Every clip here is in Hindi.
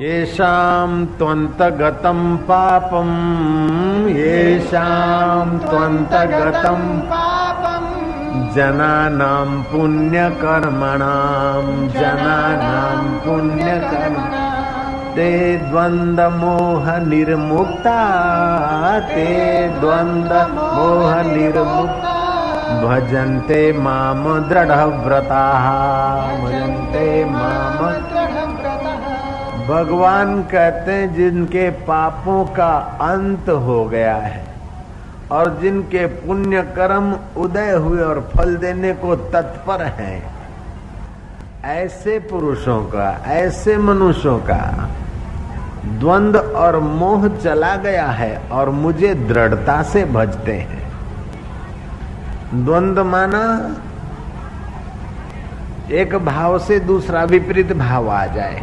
येषां त्वन्तगतं पापं येषां त्वन्तगतं पापम। जनानां पुण्यकर्मणां जनानां पुण्यकर्म ते द्वन्द्वमोहनिर्मुक्ता ते द्वन्द्वमोहनिर्मुक्ता। भजन्ते माम दृढव्रताः भजन्ते माम भगवान कहते हैं, जिनके पापों का अंत हो गया है और जिनके पुण्य कर्म उदय हुए और फल देने को तत्पर हैं, ऐसे पुरुषों का, ऐसे मनुष्यों का द्वंद और मोह चला गया है और मुझे दृढ़ता से भजते हैं। द्वंद माना एक भाव से दूसरा विपरीत भाव आ जाए।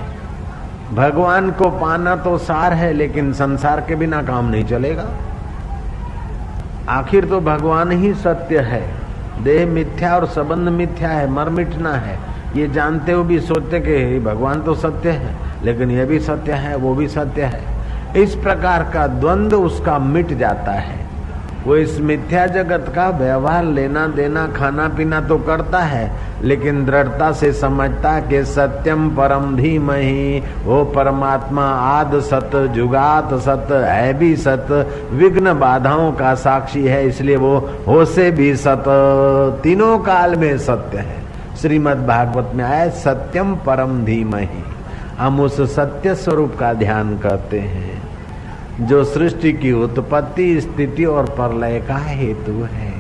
भगवान को पाना तो सार है, लेकिन संसार के बिना काम नहीं चलेगा। आखिर तो भगवान ही सत्य है। देह मिथ्या और संबंध मिथ्या है, मर मिटना है। ये जानते हुए भी सोचते कि भगवान तो सत्य है, लेकिन यह भी सत्य है, वो भी सत्य है। इस प्रकार का द्वंद उसका मिट जाता है। वो इस मिथ्या जगत का व्यवहार लेना देना खाना पीना तो करता है, लेकिन दृढ़ता से समझता कि सत्यम परम धीमहि, वो परमात्मा आद सत, जुगात सत, है भी सत, विघ्न बाधाओं का साक्षी है, इसलिए वो हो से भी सत, तीनों काल में सत्य है। श्रीमद् भागवत में आए सत्यम परम धीमहि। हम उस सत्य स्वरूप का ध्यान करते हैं। जो सृष्टि की उत्पत्ति, स्थिति और प्रलय का हेतु है।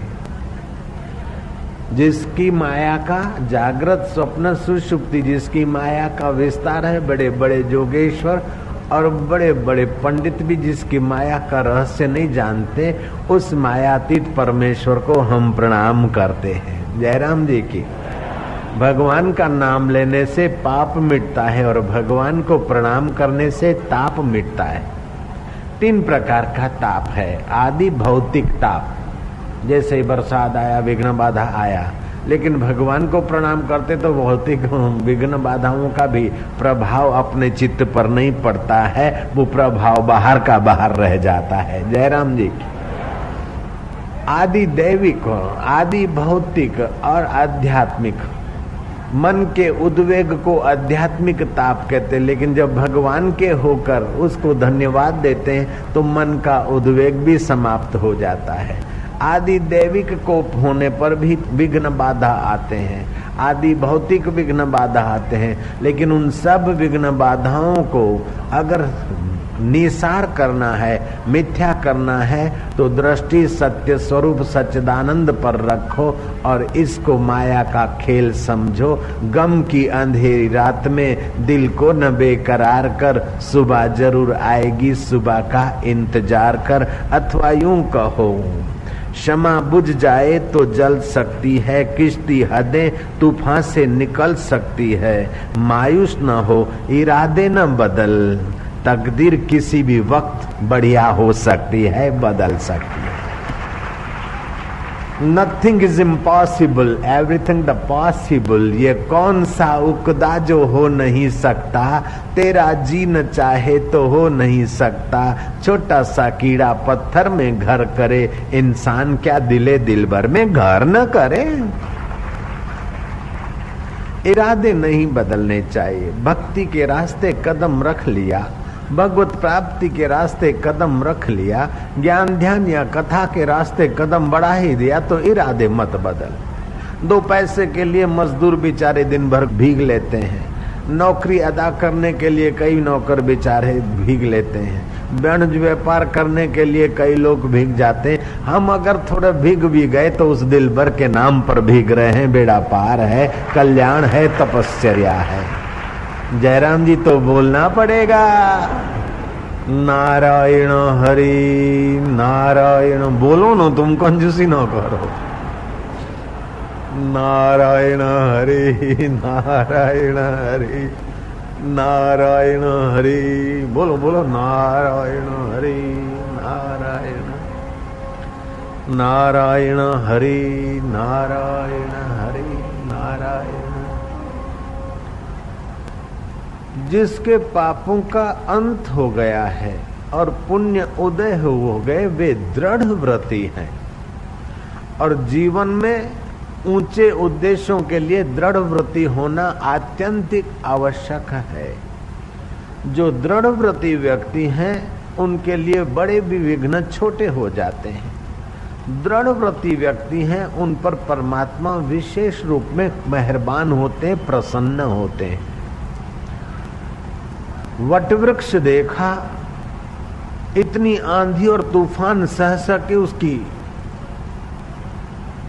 जिसकी माया का जागृत स्वप्न, सुषुप्ति जिसकी माया का विस्तार है बड़े बड़े जोगेश्वर और बड़े बड़े पंडित भी जिसकी माया का रहस्य नहीं जानते, उस मायातीत परमेश्वर को हम प्रणाम करते हैं। जयराम जी की, भगवान का नाम लेने से पाप मिटता है और भगवान को प्रणाम करने से ताप मिटता है। तीन प्रकार का ताप है। आदि भौतिक ताप। जैसे बरसात आया, विघ्न बाधा आया, लेकिन भगवान को प्रणाम करते तो भौतिक विघ्न बाधाओं का भी प्रभाव अपने चित्त पर नहीं पड़ता है, वो प्रभाव बाहर का बाहर रह जाता है। जयराम जी, आदि दैविक, आदि भौतिक और आध्यात्मिक। मन के उद्वेग को आध्यात्मिक ताप कहते हैं। लेकिन जब भगवान के होकर उसको धन्यवाद देते हैं तो मन का उद्वेग भी समाप्त हो जाता है। आदि दैविक कोप होने पर भी विघ्न बाधा आते हैं। आदि भौतिक विघ्न बाधा आते हैं। लेकिन उन सब विघ्न बाधाओं को अगर निसार करना है, मिथ्या करना है तो दृष्टि सत्य स्वरूप सच्चिदानंद पर रखो और इसको माया का खेल समझो। गम की अंधेरी रात में दिल को न बेकरार कर, सुबह ज़रूर आएगी, सुबह का इंतज़ार कर, अथवा यूँ कहो, क्षमा बुझ जाए तो जल सकती है, किश्ती हदें तूफ़ान से निकल सकती है। मायूस न हो, इरादे न बदल। तकदीर किसी भी वक्त बढ़िया हो सकती है, बदल सकती है। Nothing is impossible everything the possible ये कौन सा उकदा जो हो नहीं सकता? तेरा जी न चाहे तो हो नहीं सकता। छोटा सा कीड़ा पत्थर में घर करे, इंसान क्या दिले दिल भर में घर न करे? इरादे नहीं बदलने चाहिए, भक्ति के रास्ते कदम रख लिया। भगवत प्राप्ति के रास्ते कदम रख लिया, ज्ञान ध्यान या कथा के रास्ते कदम बढ़ा ही दिया तो इरादे मत बदल। दो पैसे के लिए मजदूर बेचारे दिन भर भीग लेते हैं। नौकरी अदा करने के लिए कई नौकर बेचारे भीग लेते हैं। वाणिज व्यापार करने के लिए कई लोग भीग जाते हैं। हम अगर थोड़ा भीग भी गए तो उस दिल भर के नाम पर भीग रहे हैं। बेड़ा पार है, कल्याण है तपस्या है। जयराम जी तो बोलना पड़ेगा। नारायण हरि, नारायण, बोलो ना तुम, कंजूसी ना करो। नारायण हरि नारायण हरि नारायण हरि, बोलो बोलो, नारायण हरि, नारायण। नारायण हरि नारायण हरि। जिसके पापों का अंत हो गया है और पुण्य उदय हो गए, वे दृढ़ व्रती हैं। और जीवन में ऊँचे उद्देश्यों के लिए दृढ़ व्रति होना आत्यंतिक आवश्यक है। जो दृढ़ व्रति व्यक्ति हैं, उनके लिए बड़े भी विघ्न छोटे हो जाते हैं। दृढ़ व्रति व्यक्ति हैं, उन पर परमात्मा विशेष रूप में मेहरबान होते प्रसन्न होते हैं। वटवृक्ष देखा, इतनी आंधी और तूफ़ान सह सके उसकी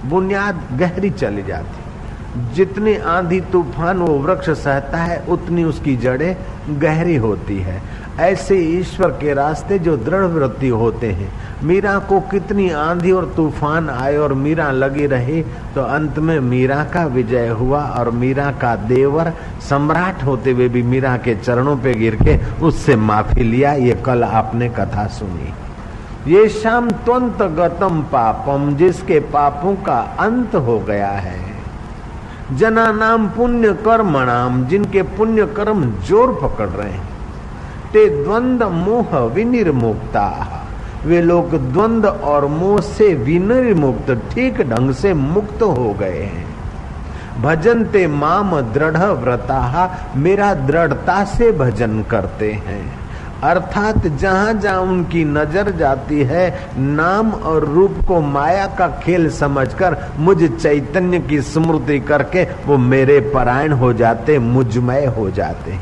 बुनियाद गहरी चली जाती। जितनी आंधी तूफ़ान वो वृक्ष सहता है, उतनी उसकी जड़ें गहरी होती है। ऐसे ईश्वर के रास्ते जो दृढ़ वृत्ति होते हैं। मीरा को कितनी आंधी और तूफ़ान आए और मीरा लगी रही तो अंत में मीरा का विजय हुआ और मीरा का देवर सम्राट होते हुए भी मीरा के चरणों पे गिर के उससे माफ़ी लिया। ये कल आपने कथा सुनी। ये शाम त्वंत गतम पापम, जिसके पापों का अंत हो गया है। जना नाम पुण्य कर्मणाम जिनके पुण्य कर्म ज़ोर पकड़ रहे हैं। ते द्वंद मोह विनिर्मुक्ता। वे लोग द्वंद और मोह से विनिर्मुक्त, ठीक ढंग से मुक्त हो गए हैं। भजन ते माम दृढ़ व्रता, मेरा दृढ़ता से भजन करते हैं। अर्थात जहाँ जहाँ उनकी नज़र जाती है, नाम और रूप को माया का खेल समझकर, मुझ चैतन्य की स्मृति करके वो मेरे परायण हो जाते, मुझमय हो जाते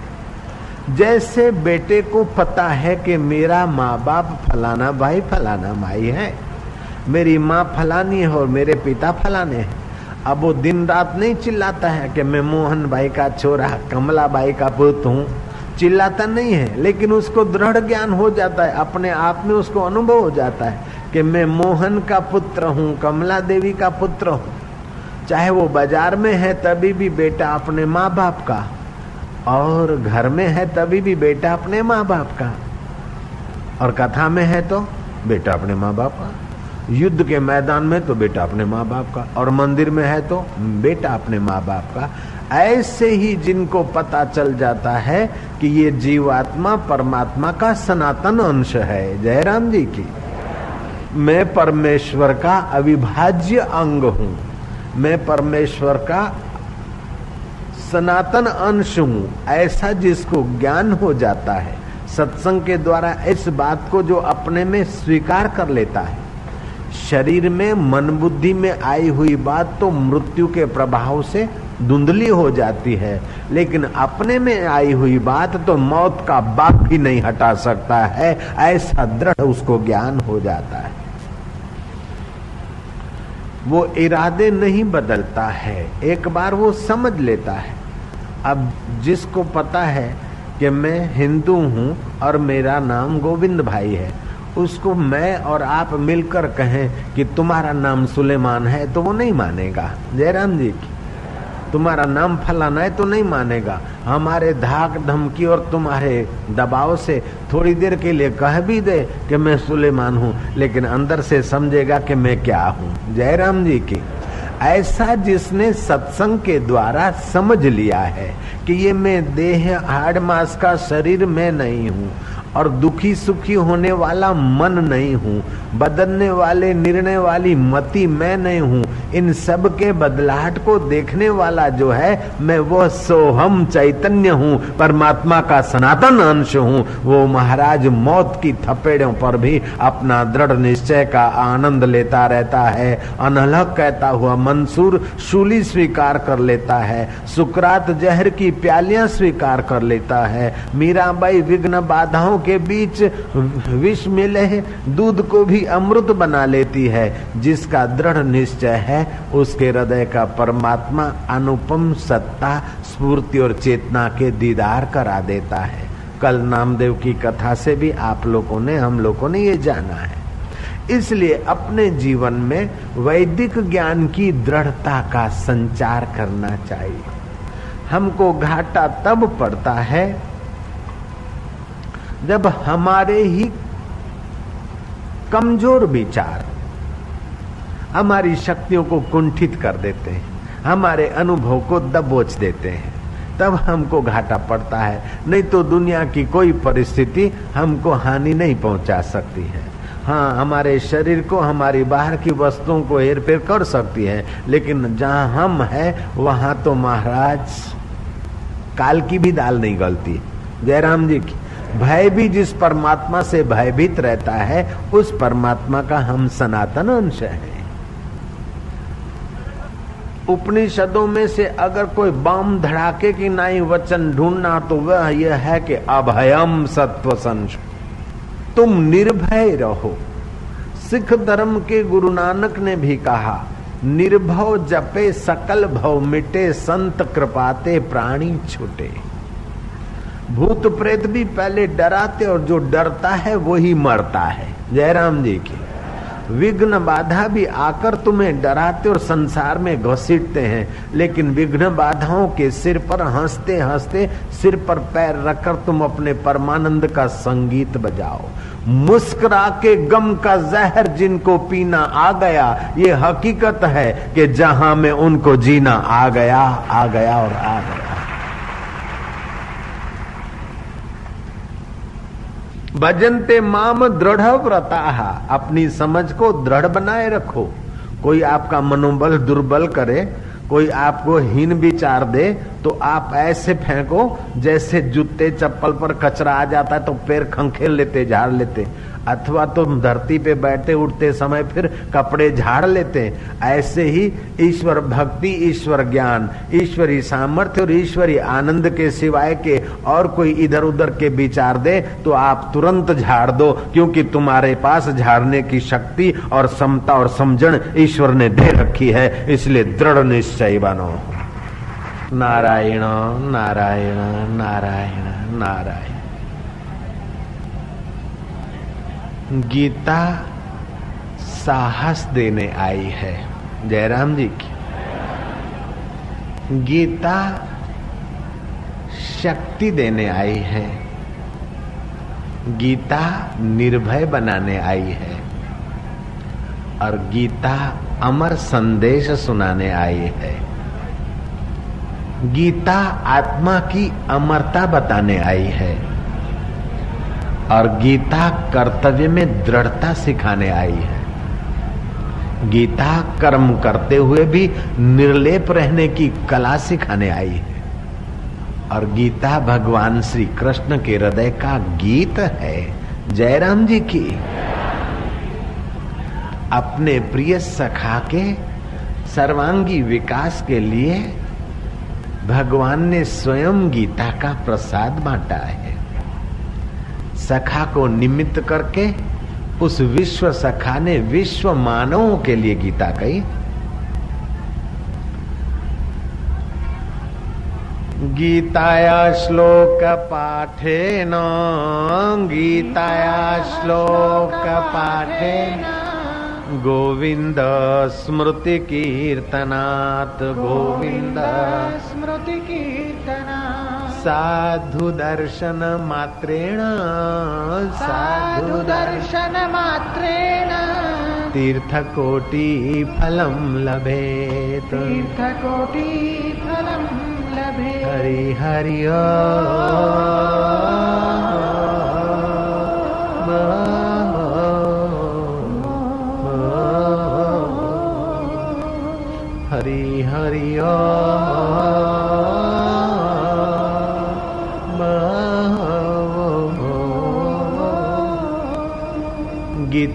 जैसे बेटे को पता है कि मेरा माँ बाप फलाना भाई, फलाना माई है। मेरी माँ फलानी है और मेरे पिता फलाने हैं। अब वो दिन रात नहीं चिल्लाता है कि मैं मोहन भाई का छोरा, कमला भाई का पुत्र हूँ। चिल्लाता नहीं है, लेकिन उसको दृढ़ ज्ञान हो जाता है, अपने आप में उसको अनुभव हो जाता है कि मैं मोहन का पुत्र हूँ, कमला देवी का पुत्र हूँ। चाहे वो बाज़ार में है, तभी भी बेटा अपने माँ बाप का और घर में है तभी भी बेटा अपने माँ बाप का। और कथा में है तो बेटा अपने माँ बाप का। युद्ध के मैदान में तो बेटा अपने माँ बाप का। और मंदिर में है तो बेटा अपने माँ बाप का। ऐसे ही जिनको पता चल जाता है कि ये जीवात्मा परमात्मा का सनातन अंश है। जयराम जी की। मैं परमेश्वर का अविभाज्य अंग हूँ। मैं परमेश्वर का सनातन अंश हूँ, ऐसा जिसको ज्ञान हो जाता है। सत्संग के द्वारा इस बात को जो अपने में स्वीकार कर लेता है। शरीर में मन बुद्धि में आई हुई बात तो मृत्यु के प्रभाव से धुंधली हो जाती है, लेकिन अपने में आई हुई बात तो मौत का बाप भी नहीं हटा सकता है, ऐसा दृढ़ उसको ज्ञान हो जाता है। वो इरादे नहीं बदलता है। एक बार वो समझ लेता है। अब जिसको पता है कि मैं हिंदू हूँ और मेरा नाम गोविंद भाई है, उसको मैं और आप मिलकर कहें कि तुम्हारा नाम सुलेमान है तो वो नहीं मानेगा। जयराम जी की तुम्हारा नाम फलाना है तो नहीं मानेगा। हमारे धाक धमकी और तुम्हारे दबाव से थोड़ी देर के लिए कह भी दे कि मैं सुलेमान हूँ, लेकिन अंदर से समझेगा कि मैं क्या हूँ। जयराम जी की। ऐसा जिसने सत्संग के द्वारा समझ लिया है कि ये मैं देह हाड़ मास का शरीर में नहीं हूँ और दुखी सुखी होने वाला मन नहीं हूँ। बदलने वाले, निर्णय वाली मति मैं नहीं हूँ। इन सब के बदलाहट को देखने वाला जो है, मैं वो सोहम चैतन्य हूँ। परमात्मा का सनातन अंश हूँ। वो महाराज मौत की थपेड़ों पर भी अपना दृढ़ निश्चय का आनंद लेता रहता है। अनलक कहता हुआ मंसूर शूली स्वीकार कर लेता है। सुकरात जहर की प्यालियाँ स्वीकार कर लेता है। मीराबाई विघ्न बाधाओं के बीच विष मिले दूध को भी अमृत बना लेती है। जिसका दृढ़ निश्चय है, उसके हृदय का परमात्मा अनुपम सत्ता, स्फूर्ति और चेतना के दीदार करा देता है। कल नामदेव की कथा से भी आप लोगों ने, हम लोगों ने ये जाना है। इसलिए अपने जीवन में वैदिक ज्ञान की दृढ़ता का संचार करना चाहिए। हमको घाटा तब पड़ता है जब हमारे ही कमज़ोर विचार हमारी शक्तियों को कुंठित कर देते हैं, हमारे अनुभव को दबोच देते हैं, तब हमको घाटा पड़ता है। नहीं तो दुनिया की कोई परिस्थिति हमको हानि नहीं पहुँचा सकती है। हाँ हमारे शरीर को, हमारी बाहर की वस्तुओं को हेर फेर कर सकती है, लेकिन जहाँ हम है, वहाँ तो महाराज, काल की भी दाल नहीं गलती। जयराम जी की भय भी जिस परमात्मा से भयभीत रहता है, उस परमात्मा का हम सनातन अंश है। उपनिषदों में से अगर कोई बम धड़ाके की नाई वचन ढूंढना तो वह यह है कि अभयम सत्व संश। तुम निर्भय रहो। सिख धर्म के गुरु नानक ने भी कहा, निर्भव जपे सकल भव मिटे, संत कृपाते प्राणी छूटे। भूत प्रेत भी पहले डराते और जो डरता है वही मरता है। जयराम जी की। विघ्न बाधा भी आकर तुम्हें डराते और संसार में घसीटते हैं, लेकिन विघ्न बाधाओं के सिर पर हँसते हँसते सिर पर पैर रखकर तुम अपने परमानंद का संगीत बजाओ। मुस्कुरा के गम का जहर जिनको पीना आ गया, ये हकीकत है कि जहाँ में उनको जीना आ गया आ गया और आ गया। भजनते माम दृढ़ व्रता। अपनी समझ को दृढ़ बनाए रखो। कोई आपका मनोबल दुर्बल करे, कोई आपको हीन विचार दे तो आप ऐसे फेंको जैसे जूते चप्पल पर कचरा आ जाता है तो पैर खंखेल लेते, झाड़ लेते। अथवा तो धरती पे बैठे उठते समय फिर कपड़े झाड़ लेते। ऐसे ही ईश्वर भक्ति, ईश्वर ज्ञान, ईश्वरी सामर्थ्य और ईश्वरी आनंद के सिवाय के और कोई इधर उधर के विचार दे तो आप तुरंत झाड़ दो, क्योंकि तुम्हारे पास झाड़ने की शक्ति और समता और समझण ईश्वर ने दे रखी है, इसलिए दृढ़ निश्चय बनो। नारायण नारायण नारायण नारायण। गीता साहस देने आई है। जयराम जी की। गीता शक्ति देने आई है। गीता निर्भय बनाने आई है। और गीता अमर संदेश सुनाने आई है। गीता आत्मा की अमरता बताने आई है और गीता कर्तव्य में दृढ़ता सिखाने आई है। गीता कर्म करते हुए भी निर्लेप रहने की कला सिखाने आई है। और गीता भगवान श्री कृष्ण के हृदय का गीत है, जयराम जी की। अपने प्रिय सखा के सर्वांगी विकास के लिए भगवान ने स्वयं गीता का प्रसाद बांटा है। सखा को निमित्त करके उस विश्व सखा ने विश्व मानवों के लिए गीता कही। गीताया श्लोक पाठे न, गीताया श्लोक पाठे गोविंद स्मृति कीर्तनात् गोविंद स्मृति कीर्तना साधु दर्शन मात्रेण साधु दर्शन मात्रेण तीर्थकोटि फलं लभेत्। तीर्थकोटि फलं लभे हरि हरि हरि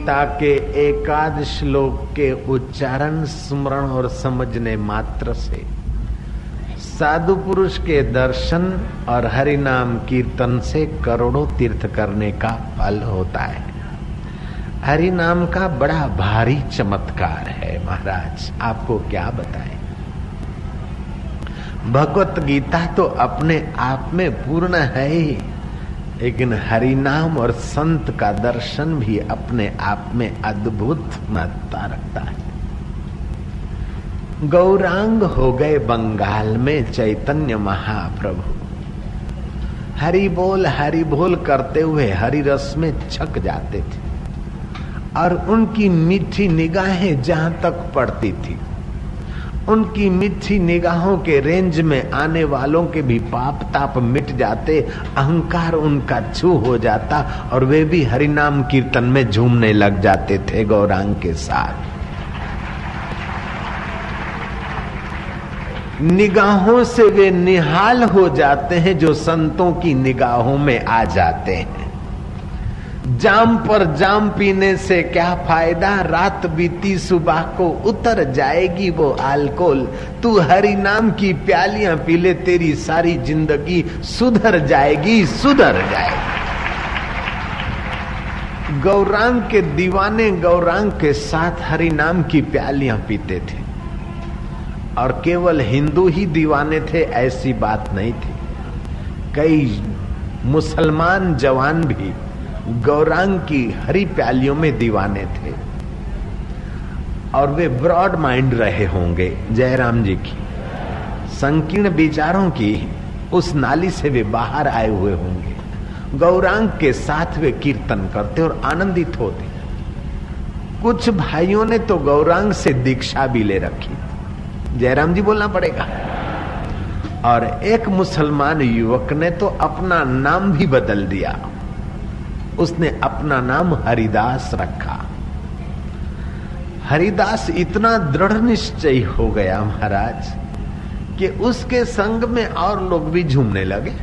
गीता के एकाद श्लोक के उच्चारण, स्मरण और समझने मात्र से। साधु पुरुष के दर्शन और हरि नाम कीर्तन से करोड़ों तीर्थ करने का फल होता है। हरि नाम का बड़ा भारी चमत्कार है, महाराज, आपको क्या बताएँ? भगवत गीता तो अपने आप में पूर्ण है ही। लेकिन हरिनाम और संत का दर्शन भी अपने आप में अद्भुत महत्ता रखता है। गौरांग हो गए बंगाल में चैतन्य महाप्रभु। हरि बोल हरि बोल करते हुए हरि रस में छक जाते थे और उनकी मीठी निगाहें जहाँ तक पड़ती थी। उनकी मिठी निगाहों के रेंज में आने वालों के भी पाप ताप मिट जाते, अहंकार उनका छू हो जाता और वे भी हरिनाम कीर्तन में झूमने लग जाते थे गौरांग के साथ। निगाहों से वे निहाल हो जाते हैं जो संतों की निगाहों में आ जाते हैं। जाम पर जाम पीने से क्या फ़ायदा? रात बीती सुबह को उतर जाएगी वो अल्कोहल। तू हरि नाम की प्यालियाँ पी ले, तेरी सारी ज़िंदगी सुधर जाएगी सुधर जाएगी। गौरांग के दीवाने गौरांग के साथ हरि नाम की प्यालियाँ पीते थे। और केवल हिंदू ही दीवाने थे, ऐसी बात नहीं थी। कई मुसलमान जवान भी गौरांग की हरी प्यालियों में दीवाने थे। और वे ब्रॉड माइंड रहे होंगे, जयराम जी की। संकीर्ण विचारों की उस नाली से वे बाहर आए हुए होंगे। गौरांग के साथ वे कीर्तन करते और आनंदित होते। कुछ भाइयों ने तो गौरांग से दीक्षा भी ले रखी। जयराम जी बोलना पड़ेगा। और एक मुसलमान युवक ने तो अपना नाम भी बदल दिया। उसने अपना नाम हरिदास रखा। हरिदास इतना दृढ़ निश्चय हो गया महाराज, कि उसके संग में और लोग भी झूमने लगे।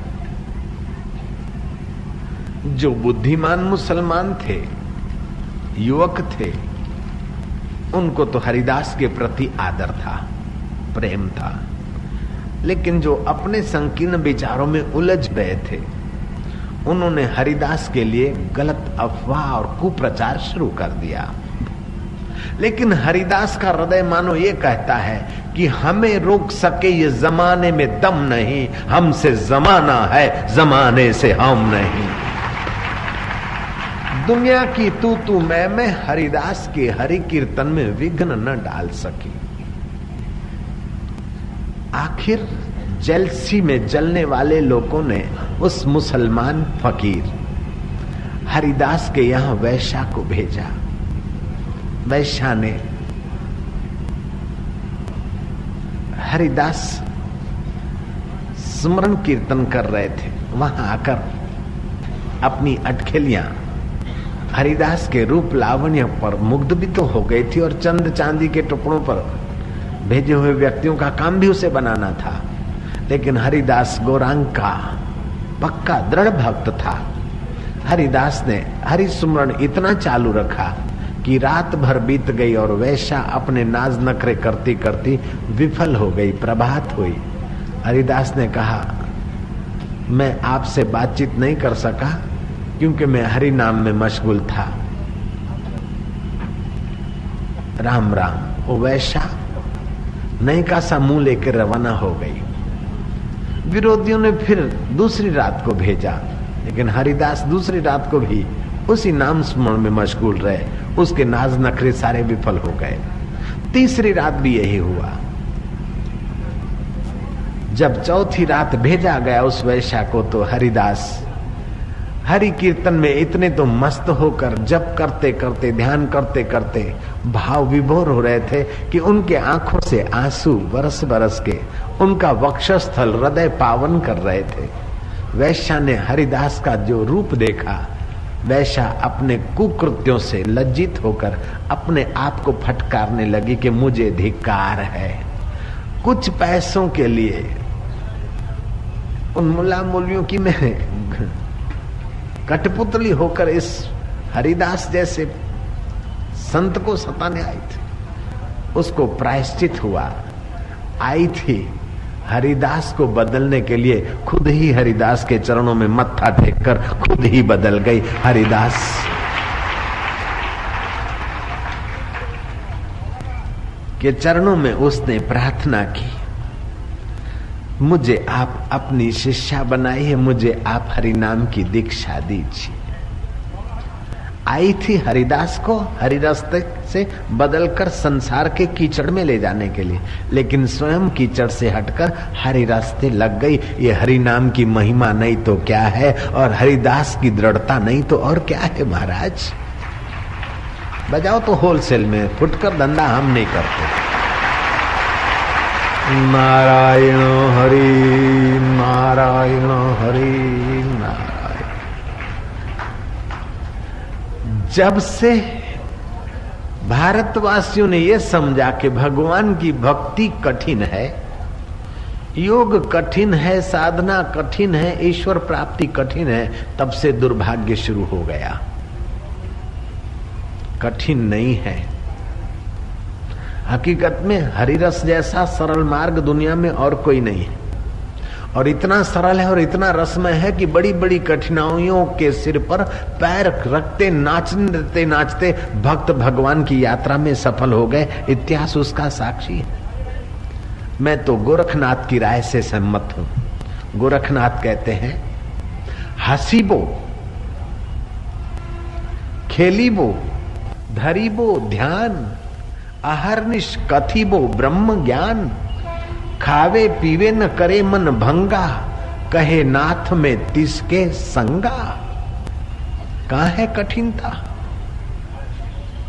जो बुद्धिमान मुसलमान थे, युवक थे, उनको तो हरिदास के प्रति आदर था, प्रेम था। लेकिन जो अपने संकीर्ण विचारों में उलझ गए थे उन्होंने हरिदास के लिए गलत अफवाह और कुप्रचार शुरू कर दिया। लेकिन हरिदास का हृदय मानो ये कहता है कि हमें रोक सके ये जमाने में दम नहीं, हमसे जमाना है, जमाने से हम नहीं। दुनिया की तू तू मैं मैं हरिदास के हरि कीर्तन में विघ्न न डाल सकी। आखिर जेलसी में जलने वाले लोगों ने उस मुसलमान फकीर हरिदास के यहाँ वैशा को भेजा। वैशा ने हरिदास स्मरण कीर्तन कर रहे थे। वहाँ आकर अपनी अटखेलियाँ हरिदास के रूप लावण्य पर मुग्ध भी तो हो गई थी और चंद चांदी के टुकड़ों पर भेजे हुए व्यक्तियों का काम भी उसे बनाना था। लेकिन हरिदास गौरांग का पक्का दृढ़ भक्त था। हरिदास ने हरि सुमरण इतना चालू रखा कि रात भर बीत गई और वैशा अपने नाज नखरे करती करती विफल हो गई, प्रभात हुई। हरिदास ने कहा, मैं आपसे बातचीत नहीं कर सका, क्योंकि मैं हरि नाम में मशगूल था। राम राम वो वैशा नई का सा मुँह लेकर रवाना हो गई। विरोधियों ने फिर दूसरी रात को भेजा। लेकिन हरिदास दूसरी रात को भी उसी नाम स्मरण में मशगूल रहे। उसके नाज नखरे सारे विफल हो गए। तीसरी रात भी यही हुआ। जब चौथी रात भेजा गया उस वैश्या को तो हरिदास, हरि कीर्तन में इतने तो मस्त होकर जप करते करते, ध्यान करते करते भाव विभोर हो रहे थे कि उनके आँखों से आँसू बरस बरस के उनका वक्षस्थल हृदय पावन कर रहे थे। वैश्या ने हरिदास का जो रूप देखा, वैश्या अपने कुकृत्यों से लज्जित होकर अपने आप को फटकारने लगी कि मुझे धिकार है। कुछ पैसों के लिए, उन मुला मूलियों की मैं कठपुतली होकर इस हरिदास जैसे संत को सताने आई थी। उसको प्रायश्चित हुआ, आई थी। हरिदास को बदलने के लिए खुद ही हरिदास के चरणों में मत्था टेक कर खुद ही बदल गई हरिदास। के चरणों में उसने प्रार्थना की, मुझे आप अपनी शिष्या बनाइए, मुझे आप हरिनाम की दीक्षा दीजिए। आई थी हरिदास को हरि से बदलकर संसार के कीचड़ में ले जाने के लिए। लेकिन स्वयं कीचड़ से हटकर हरि रास्ते लग गई, ये हरि नाम की महिमा नहीं तो क्या है और हरिदास की दृढ़ता नहीं तो और क्या है महाराज? बजाओ तो होलसेल में, फुटकर धंधा हम नहीं करते। नारायण हरि नारायण हरि, नारायण। जब से भारतवासियों ने यह समझा कि भगवान की भक्ति कठिन है, योग कठिन है, साधना कठिन है, ईश्वर प्राप्ति कठिन है, तब से दुर्भाग्य शुरू हो गया। कठिन नहीं है। हकीकत में हरिरस जैसा सरल मार्ग दुनिया में और कोई नहीं है। और इतना सरल है और इतना रसमय है कि बड़ी बड़ी कठिनाइयों के सिर पर पैर रखते, नाचते नाचते भक्त भगवान की यात्रा में सफल हो गए। इतिहास उसका साक्षी है। मैं तो गोरखनाथ की राय से सहमत हूँ। गोरखनाथ कहते हैं, हसीबो, खेलीबो, धरीबो ध्यान, अहरनिश कथिबो ब्रह्म ज्ञान खावे पीवे न करे मन भंगा, कहे नाथ में तिसके संगा। कहा है कठिनता?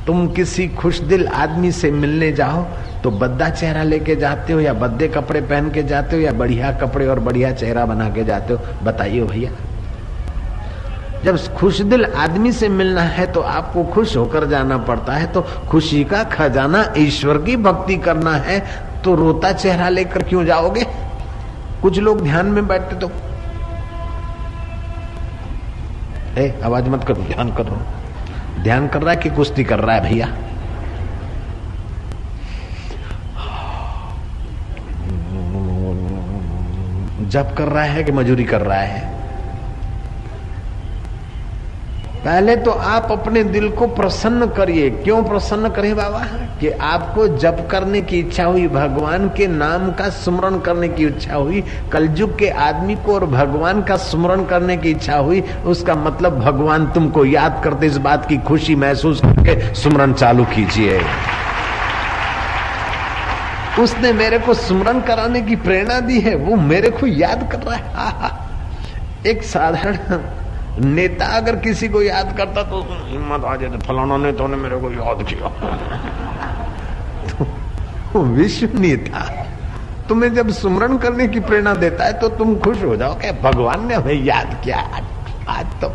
तुम किसी खुश दिल आदमी से मिलने जाओ तो बद्दा चेहरा लेके जाते हो या बद्दे कपड़े पहन के जाते हो या बढ़िया कपड़े और बढ़िया चेहरा बना के जाते हो? बताइए भैया। जब खुश दिल आदमी से मिलना है तो आपको खुश होकर जाना पड़ता है तो खुशी का खजाना ईश्वर की भक्ति करना है तो रोता चेहरा लेकर क्यों जाओगे? कुछ लोग ध्यान में बैठते तो। ए, आवाज़ मत करो, ध्यान करो। ध्यान कर रहा है कि कुश्ती कर रहा है भैया? जब कर रहा है कि मजूरी कर रहा है? पहले तो आप अपने दिल को प्रसन्न करिए। क्यों प्रसन्न करें बाबा? कि आपको जप करने की इच्छा हुई, भगवान के नाम का स्मरण करने की इच्छा हुई, कलयुग के आदमी को और भगवान का स्मरण करने की इच्छा हुई, उसका मतलब भगवान तुमको याद करते, इस बात की खुशी महसूस करके स्मरण चालू कीजिए। उसने मेरे को स्मरण कराने की प्रेरणा दी है, वो मेरे को याद कर रहा है। एक साधारण नेता अगर किसी को याद करता तो हिम्मत आ जाती, फलाना नेता ने मेरे को याद किया। तो विश्व नेता। तुम्हें जब सुमरण करने की प्रेरणा देता है तो तुम खुश हो जाओ कि भगवान ने हमें याद किया? आज तो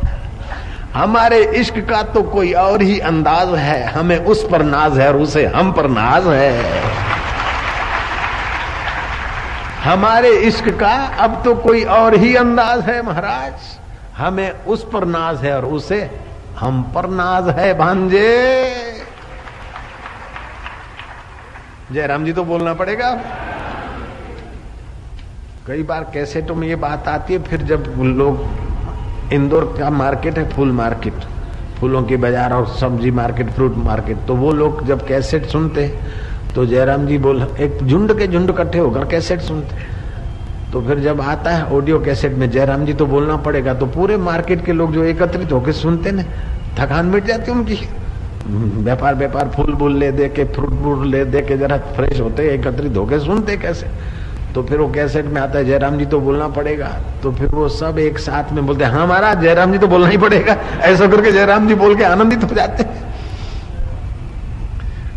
हमारे इश्क का तो कोई और ही अंदाज है, हमें उस पर नाज है और उसे हम पर नाज है। हमारे इश्क का अब तो कोई और ही अंदाज है, महाराज। हमें उस पर नाज है और उसे हम पर नाज है, भांजे। जयराम जी तो बोलना पड़ेगा। कई बार कैसेटों में ये बात आती है, फिर जब लोग इंदौर का मार्केट है, फूल मार्केट, फूलों के बाज़ार और सब्ज़ी मार्केट, फ्रूट मार्केट तो वो लोग जब कैसेट सुनते तो जयराम जी बोल, एक झुंड के झुंड इकट्ठे होकर कैसेट सुनते तो फिर जब आता है ऑडियो कैसेट में, जयराम जी तो बोलना पड़ेगा। तो पूरे मार्केट के लोग जो एकत्रित होकर सुनते ना थकान मिट जाती उनकी। व्यापार व्यापार, फूल बूल ले दे के, फ्रूट फ्रूट ले दे के, जरा फ्रेश होते एकत्रित होके सुनते कैसे? तो फिर वो कैसेट में आता है, जयराम जी तो बोलना पड़ेगा। तो फिर वो सब एक साथ में बोलते हैं हाँ महाराज, जयराम जी तो बोलना ही पड़ेगा। ऐसा करके जयराम जी बोल के आनंदित हो जाते हैं।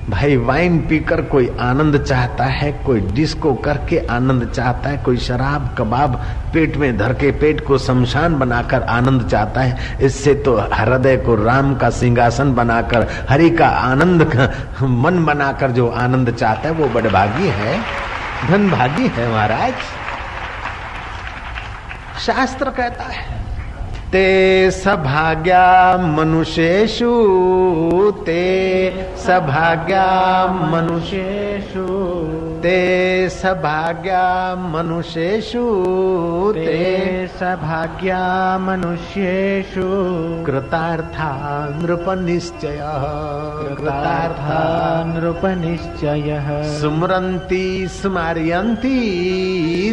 भाई वाइन पीकर कोई आनंद चाहता है, कोई डिस्को करके आनंद चाहता है, कोई शराब कबाब पेट में धर के पेट को शमशान बनाकर आनंद चाहता है, इससे तो हृदय को राम का सिंहासन बनाकर, हरि का आनंद मन बनाकर जो आनंद चाहता है, वो बड़े भागी है। धनभागी है महाराज। शास्त्र कहता है ते सभाग्या मनुष्येषु ते सभाग्या मनुष्येषु। ते सभाग्या मनुष्येषु ते सभाग्या मनुष्येषु। कृतार्था नृपनिश्चय। कृतार्था नृपनिश्चयः। सुमरन्ति स्मारयन्ति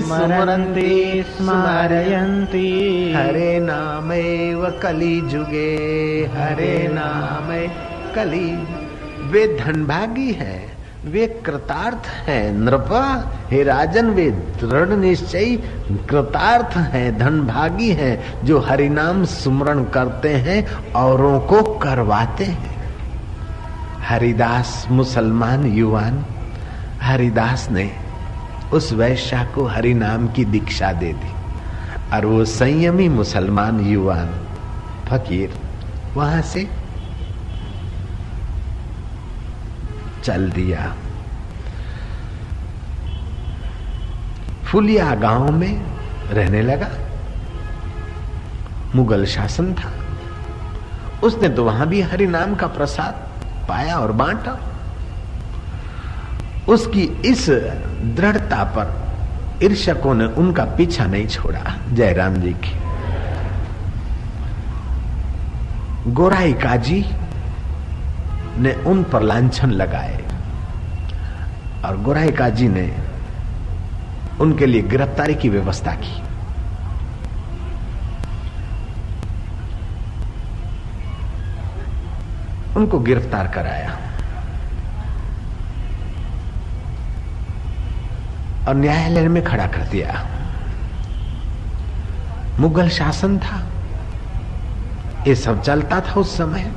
स्मरन्ति स्मारयन्ति। हरे नामेव कलिजुगे। हरे नाम कली वे धनभागी है। वे कृतार्थ है, नृप। हे राजन, वे दृढ़ निश्चय कृतार्थ है, धनभागी है, जो हरिनाम सुमरण करते हैं, औरों को करवाते हैं। हरिदास मुसलमान युवान, हरिदास ने उस वैश्या को हरि नाम की दीक्षा दे दी, और वो संयमी मुसलमान युवान, फकीर, वहाँ से चल दिया। फुलिया गाँव में रहने लगा। मुगल शासन था। उसने तो वहाँ भी हरि नाम का प्रसाद पाया और बांटा। उसकी इस दृढ़ता पर ईर्षकों ने उनका पीछा नहीं छोड़ा। जयराम जी की। गोराई काजी ने उन पर लांछन लगाए। और गोराई काजी ने उनके लिए गिरफ्तारी की व्यवस्था की। उनको गिरफ़्तार कराया। और न्यायालय में खड़ा कर दिया। मुगल शासन था। ये सब चलता था उस समय।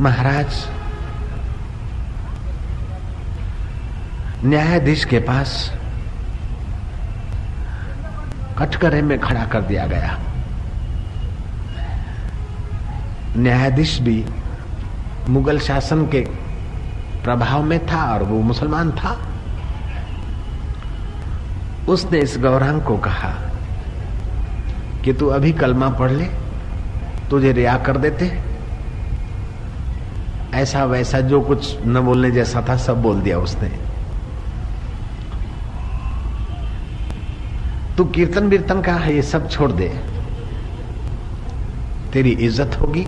महाराज, न्यायाधीश के पास कटकरे में खड़ा कर दिया गया। न्यायाधीश भी मुगल शासन के प्रभाव में था और वो मुसलमान था। उसने इस गौरांग को कहा कि तू अभी कलमा पढ़ ले, तुझे रिया कर देते। ऐसा वैसा जो कुछ न बोलने जैसा था, सब बोल दिया उसने। तू कीर्तन वीर्तन का है, ये सब छोड़ दे। तेरी इज़्ज़त होगी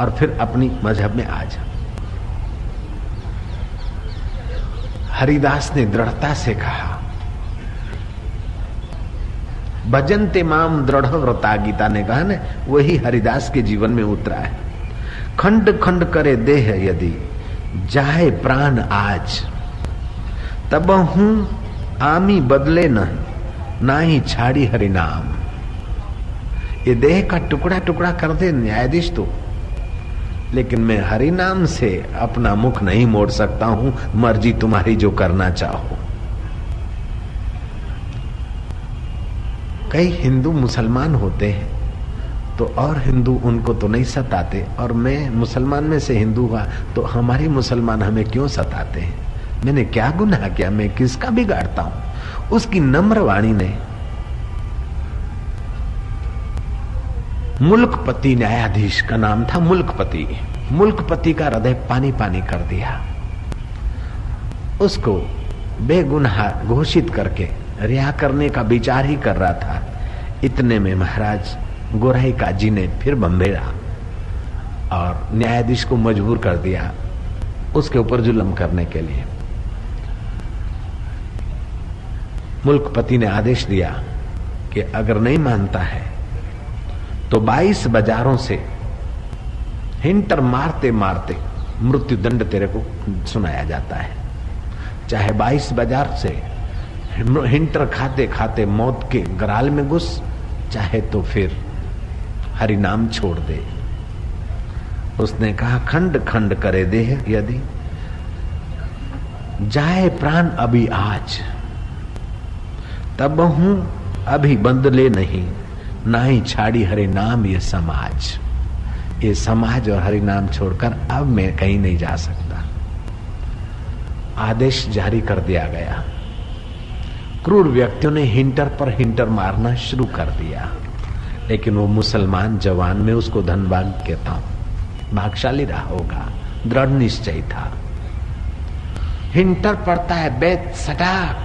और फिर अपनी मज़हब में आ जा। हरिदास ने दृढ़ता से कहा भजन ते माम दृढ़ व्रता गीता ने कहा ना, वही हरिदास के जीवन में उतरा है। खंड खंड करे देह यदि जाए प्राण आज। तब हूँ आमी बदले न ना ही छाड़ी हरिनाम। ये देह का टुकड़ा टुकड़ा कर दे न्यायाधीश तो। लेकिन मैं हरि नाम से अपना मुख नहीं मोड़ सकता हूँ, मर्ज़ी तुम्हारी जो करना चाहो। कई हिंदू मुसलमान होते हैं तो और हिंदू उनको तो नहीं सताते, और मैं मुसलमान में से हिंदू हुआ तो हमारे मुसलमान हमें क्यों सताते हैं? मैंने क्या गुनाह किया? मैं किसका बिगाड़ता हूँ? उसकी नम्र वाणी ने मुल्कपति न्यायाधीश का नाम था मुल्कपति। मुल्कपति का हृदय पानी पानी कर दिया। उसको बेगुनाह घोषित करके रिहा करने का विचार ही कर रहा था। इतने में महाराज गोराई काजी ने फिर बम्बेरा और न्यायाधीश को मजबूर कर दिया उसके ऊपर जुल्म करने के लिए। मुल्कपति ने आदेश दिया कि अगर नहीं मानता है तो 22 बाजारों से हिंटर मारते मारते मृत्यु दंड तेरे को सुनाया जाता है। चाहे 22 बाज़ार से हिंटर खाते खाते मौत के गराल में घुस, चाहे तो फिर हरि नाम छोड़ दे। उसने कहा, खंड खंड करे दे यदि। जाए प्राण अभी आज। तब हूँ अभी बंदले नहीं। ना ही छाड़ी हरे नाम ये समाज। ये समाज और हरि नाम छोड़कर अब मैं कहीं नहीं जा सकता। आदेश जारी कर दिया गया। क्रूर व्यक्तियों ने हिंटर पर हिंटर मारना शुरू कर दिया। लेकिन वो मुसलमान जवान, में उसको धनबाग कहता हूँ। भागशाली रहा होगा। दृढ़ निश्चय था। हिंटर पड़ता है, बेत सटाक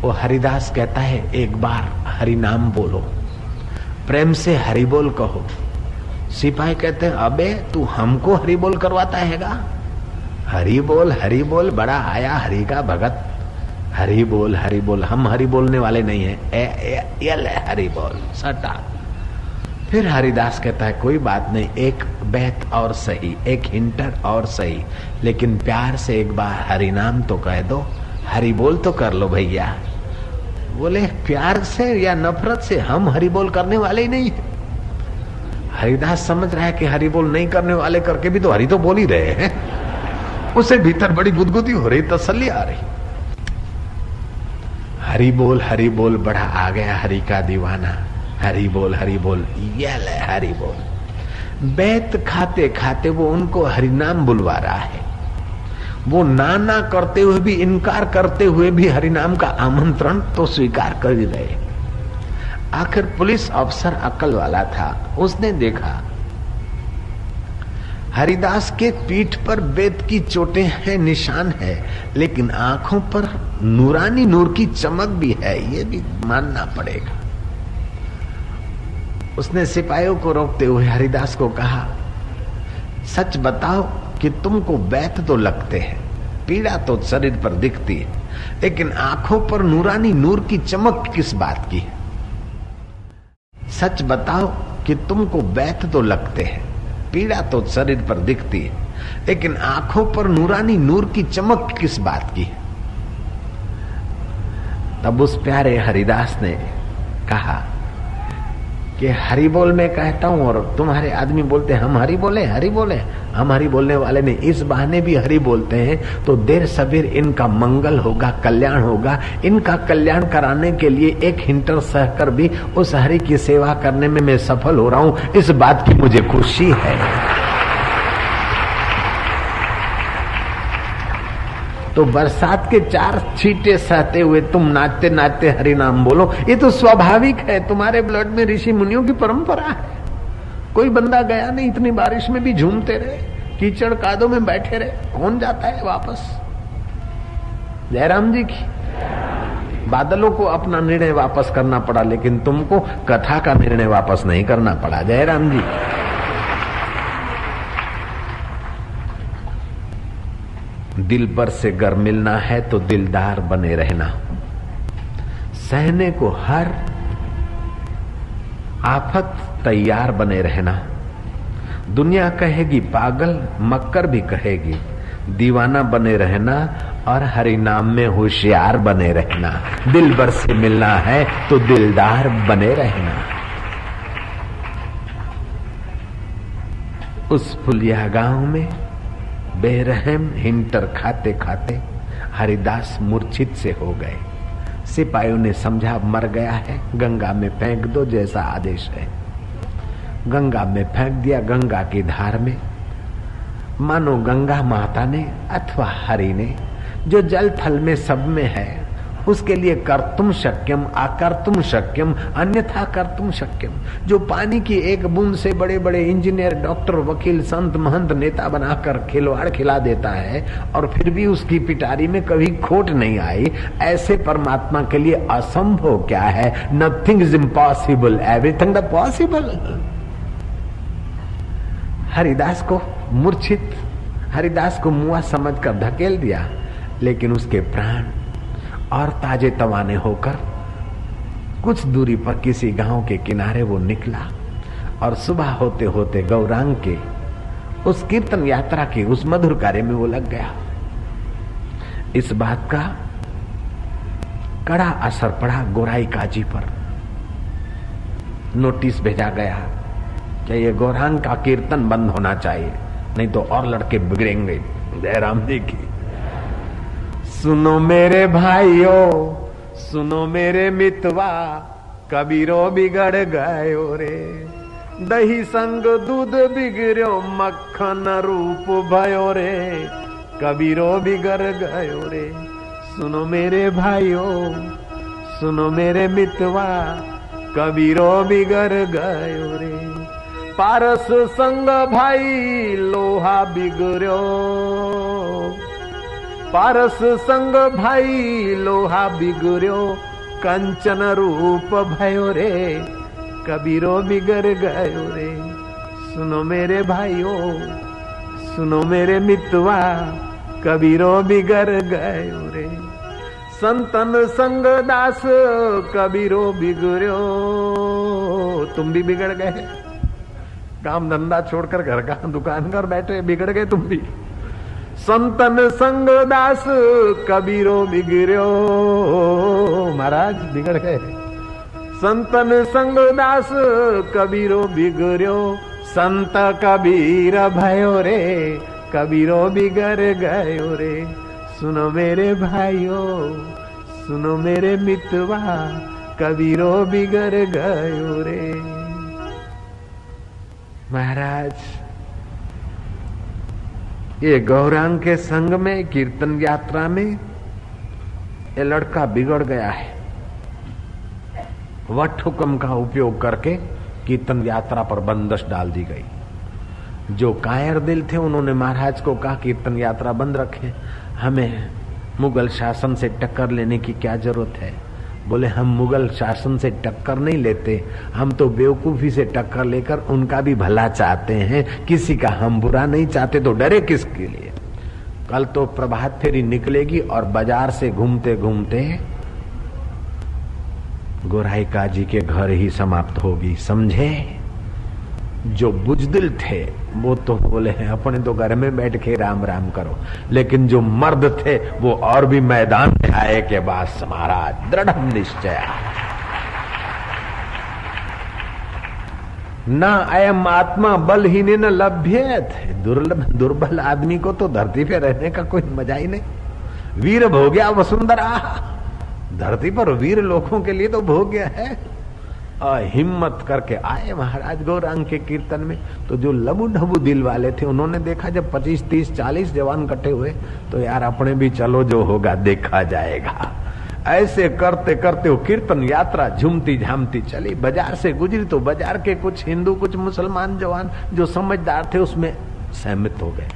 वो हरिदास कहता है, एक बार हरि नाम बोलो। प्रेम से हरि बोल कहो। सिपाही कहते हैं, अबे, तू हमको हरि बोल करवाता हैगा? हरि बोल हरि बोल बड़ा आया हरि का भगत। हरि बोल हरि बोल। हम हरि बोलने वाले नहीं है। ए, ए, ये ले हरि बोल सटा। फिर हरिदास कहता है कोई बात नहीं एक बेहत और सही एक हिंटर और सही लेकिन प्यार से एक बार हरि नाम तो कह दो। हरि बोल तो कर लो भैया। बोले प्यार से या नफरत से हम हरि बोल करने वाले ही नहीं है? हरिदास समझ रहा है कि हरि बोल नहीं करने वाले करके भी तो हरि तो बोल ही रहे हैं। उसे भीतर बड़ी गुदगुदी हो रही तसल्ली आ रही। हरि बोल हरि बोल, बड़ा आ गया हरि का दीवाना। हरि बोल हरि बोल ये ले हरि बोल। बैत खाते खाते वो उनको हरिनाम बुलवा रहा है। वो नाना करते हुए भी, इनकार करते हुए भी हरिनाम का आमंत्रण तो स्वीकार कर ही गए आखिर पुलिस अफसर अकल वाला था। उसने देखा हरिदास के पीठ पर बेत की चोटें हैं, निशान है, लेकिन आँखों पर नूरानी नूर की चमक भी है, ये भी मानना पड़ेगा। उसने सिपाहियों को रोकते हुए हरिदास को कहा, सच बताओ कि तुमको बैत तो लगते हैं, पीड़ा तो शरीर पर दिखती है, लेकिन आँखों पर नूरानी नूर की चमक किस बात की है? सच बताओ कि तुमको बैत तो लगते हैं पीड़ा तो शरीर पर दिखती है, लेकिन आँखों पर नूरानी नूर की चमक किस बात की है? तब उस प्यारे हरिदास ने कहा कि हरी बोल में कहता हूँ और तुम्हारे आदमी बोलते हैं, हम हरी बोले हरी बोले। हम हरी बोलने वाले ने इस बहाने भी हरी बोलते हैं। तो देर सबेर इनका मंगल होगा, कल्याण होगा। इनका कल्याण कराने के लिए एक हिंटर सहकर भी उस हरी की सेवा करने में मैं सफल हो रहा हूँ। इस बात की मुझे खुशी है। तो बरसात के चार छीटे सहते हुए तुम नाचते नाचते हरि नाम बोलो। ये तो स्वाभाविक है, तुम्हारे ब्लड में ऋषि मुनियों की परंपरा है। कोई बंदा गया नहीं इतनी बारिश में भी झूमते रहे, कीचड़ कादों में बैठे रहे, कौन जाता है वापस? जयराम जी की। बादलों को अपना निर्णय वापस करना पड़ा, लेकिन तुमको कथा का निर्णय वापस नहीं करना पड़ा। जयराम जी। दिल पर से गर मिलना है तो दिलदार बने रहना। सहने को हर आफत तैयार बने रहना। दुनिया कहेगी पागल, मक्कर भी कहेगी, दीवाना बने रहना और हरि नाम में होशियार बने रहना। दिल भर से मिलना है तो दिलदार बने रहना। उस फुलिया गाँव में बेरहम हिंटर खाते खाते हरिदास मूर्छित से हो गए। सिपाहियों ने समझा, मर गया है, गंगा में फेंक दो जैसा आदेश है। गंगा में फेंक दिया गंगा की धार में। मानो गंगा माता ने अथवा हरि ने, जो जल थल में सब में है उसके लिए कर्तुम शक्यम आकर्तुम शक्यम अन्यथा कर्तुम शक्यम जो पानी की एक बूंद से बड़े बड़े इंजीनियर, डॉक्टर, वकील, संत, महंत, नेता बनाकर खिलवाड़ खिला देता है और फिर भी उसकी पिटारी में कभी खोट नहीं आई, ऐसे परमात्मा के लिए असंभव क्या है? Nothing is impossible everything the possible Haridas को मूर्छित, हरिदास को मुआ समझकर धकेल दिया, लेकिन उसके प्राण और ताजे तवाने होकर कुछ दूरी पर किसी गाँव के किनारे वो निकला और सुबह होते होते गौरांग के उस कीर्तन यात्रा के उस मधुर कार्य में वो लग गया। इस बात का कड़ा असर पड़ा गोराई काजी पर। नोटिस भेजा गया कि ये गौरांग का कीर्तन बंद होना चाहिए, नहीं तो और लड़के बिगड़ेंगे। जयराम जी की सुनो मेरे भाइयों, सुनो मेरे मितवा, कबीरो बिगड़ गयो रे। दही संग दूध बिगड़ो मक्खन रूप भयो रे। कबीरो बिगड़ गयो रे। सुनो मेरे भाइयों, सुनो मेरे मितवा, कबीरो बिगड़ गयो रे। पारस संग भाई, लोहा बिगड़ो पारस संग भाई लोहा बिगड़ो कंचन रूप भयो रे, कबीरो बिगड़ गयो रे। सुनो मेरे भाइयों, सुनो मेरे मितवा, कबीरो बिगड़ गयो रे। संतन संग दास, कबीरो बिगड़ो तुम भी बिगड़ गए। काम धंधा छोड़कर घर का दुकान कर बैठे, बिगड़ गए तुम भी। संतन संग दास कबीरो बिगड़ो महाराज, बिगड़ गए। संतन संग दास कबीरो बिगड़ो संत कबीर भयो रे, कबीरो बिगड़ गयो रे। सुनो मेरे भाइयों, सुनो मेरे मितवा, कबीरो बिगड़ गयो रे। महाराज ये गौरांग के संग में कीर्तन यात्रा में ये लड़का बिगड़ गया है। वट हुक्म का उपयोग करके कीर्तन यात्रा पर बंदश डाल दी गई। जो कायर दिल थे, उन्होंने महाराज को कहा, कीर्तन यात्रा बंद रखे। हमें मुगल शासन से टक्कर लेने की क्या ज़रूरत है? बोले, हम मुगल शासन से टक्कर नहीं लेते। हम तो बेवकूफ़ी से टक्कर लेकर उनका भी भला चाहते हैं। किसी का हम बुरा नहीं चाहते तो डरे किसके लिए? कल तो प्रभात फेरी निकलेगी और बाज़ार से घूमते घूमते गोराई काजी के घर ही समाप्त होगी, समझे? जो बुजदिल थे वो तो बोले हैं, अपने तो घर में बैठ के राम राम करो। लेकिन जो मर्द थे, वो और भी मैदान में आए के बाद महाराज दृढ़ निश्चय। न अयम आत्मा बल बलहीन न लभ्य थे। दुर्लभ, दुर्बल आदमी को तो धरती पे रहने का कोई मज़ा ही नहीं। वीर भोग्या वसुंधरा। धरती पर वीर लोगों के लिए तो भोग्य है। हिम्मत करके आए महाराज गौरांग के कीर्तन में। तो जो लबू ढबू दिल वाले थे, उन्होंने देखा जब 25 30 40 जवान कटे हुए तो यार अपने भी चलो जो होगा देखा जाएगा। ऐसे करते करते वो कीर्तन यात्रा झूमती झामती चली। बाज़ार से गुजरी तो बाज़ार के कुछ हिंदू, कुछ मुसलमान जवान जो समझदार थे, उसमें सहमत हो गए।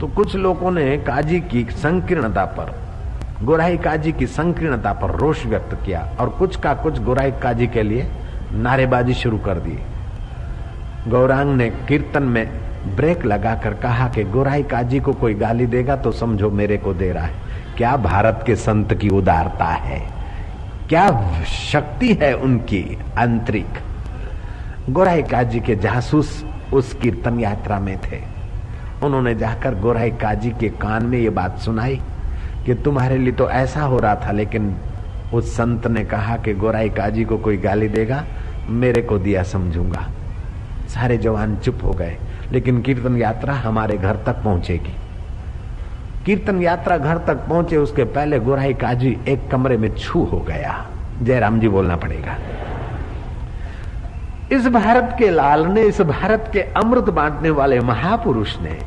तो कुछ लोगों ने काजी की संकीर्णता पर गोराई काजी की संकीर्णता पर रोष व्यक्त किया और कुछ का कुछ गोराई काजी के लिए नारेबाजी शुरू कर दी। गौरांग ने कीर्तन में ब्रेक लगाकर कहा कि गोराई काजी को कोई गाली देगा तो समझो मेरे को दे रहा है। क्या भारत के संत की उदारता है? क्या शक्ति है उनकी आंतरिक? गोराई काजी के जासूस उस कीर्तन यात्रा में थे। उन्होंने जाकर गोराई काजी के कान में ये बात सुनाई। कि तुम्हारे लिए तो ऐसा हो रहा था, लेकिन उस संत ने कहा कि गोराई काजी को कोई गाली देगा, मेरे को दिया समझूँगा। सारे जवान चुप हो गए, लेकिन कीर्तन यात्रा हमारे घर तक पहुंचेगी। कीर्तन यात्रा घर तक पहुँचे, उसके पहले गोराई काजी एक कमरे में छू हो गया। जयराम जी बोलना पड़ेगा। इस भारत के लाल ने, इस भारत के अमृत बांटने वाले महापुरुष ने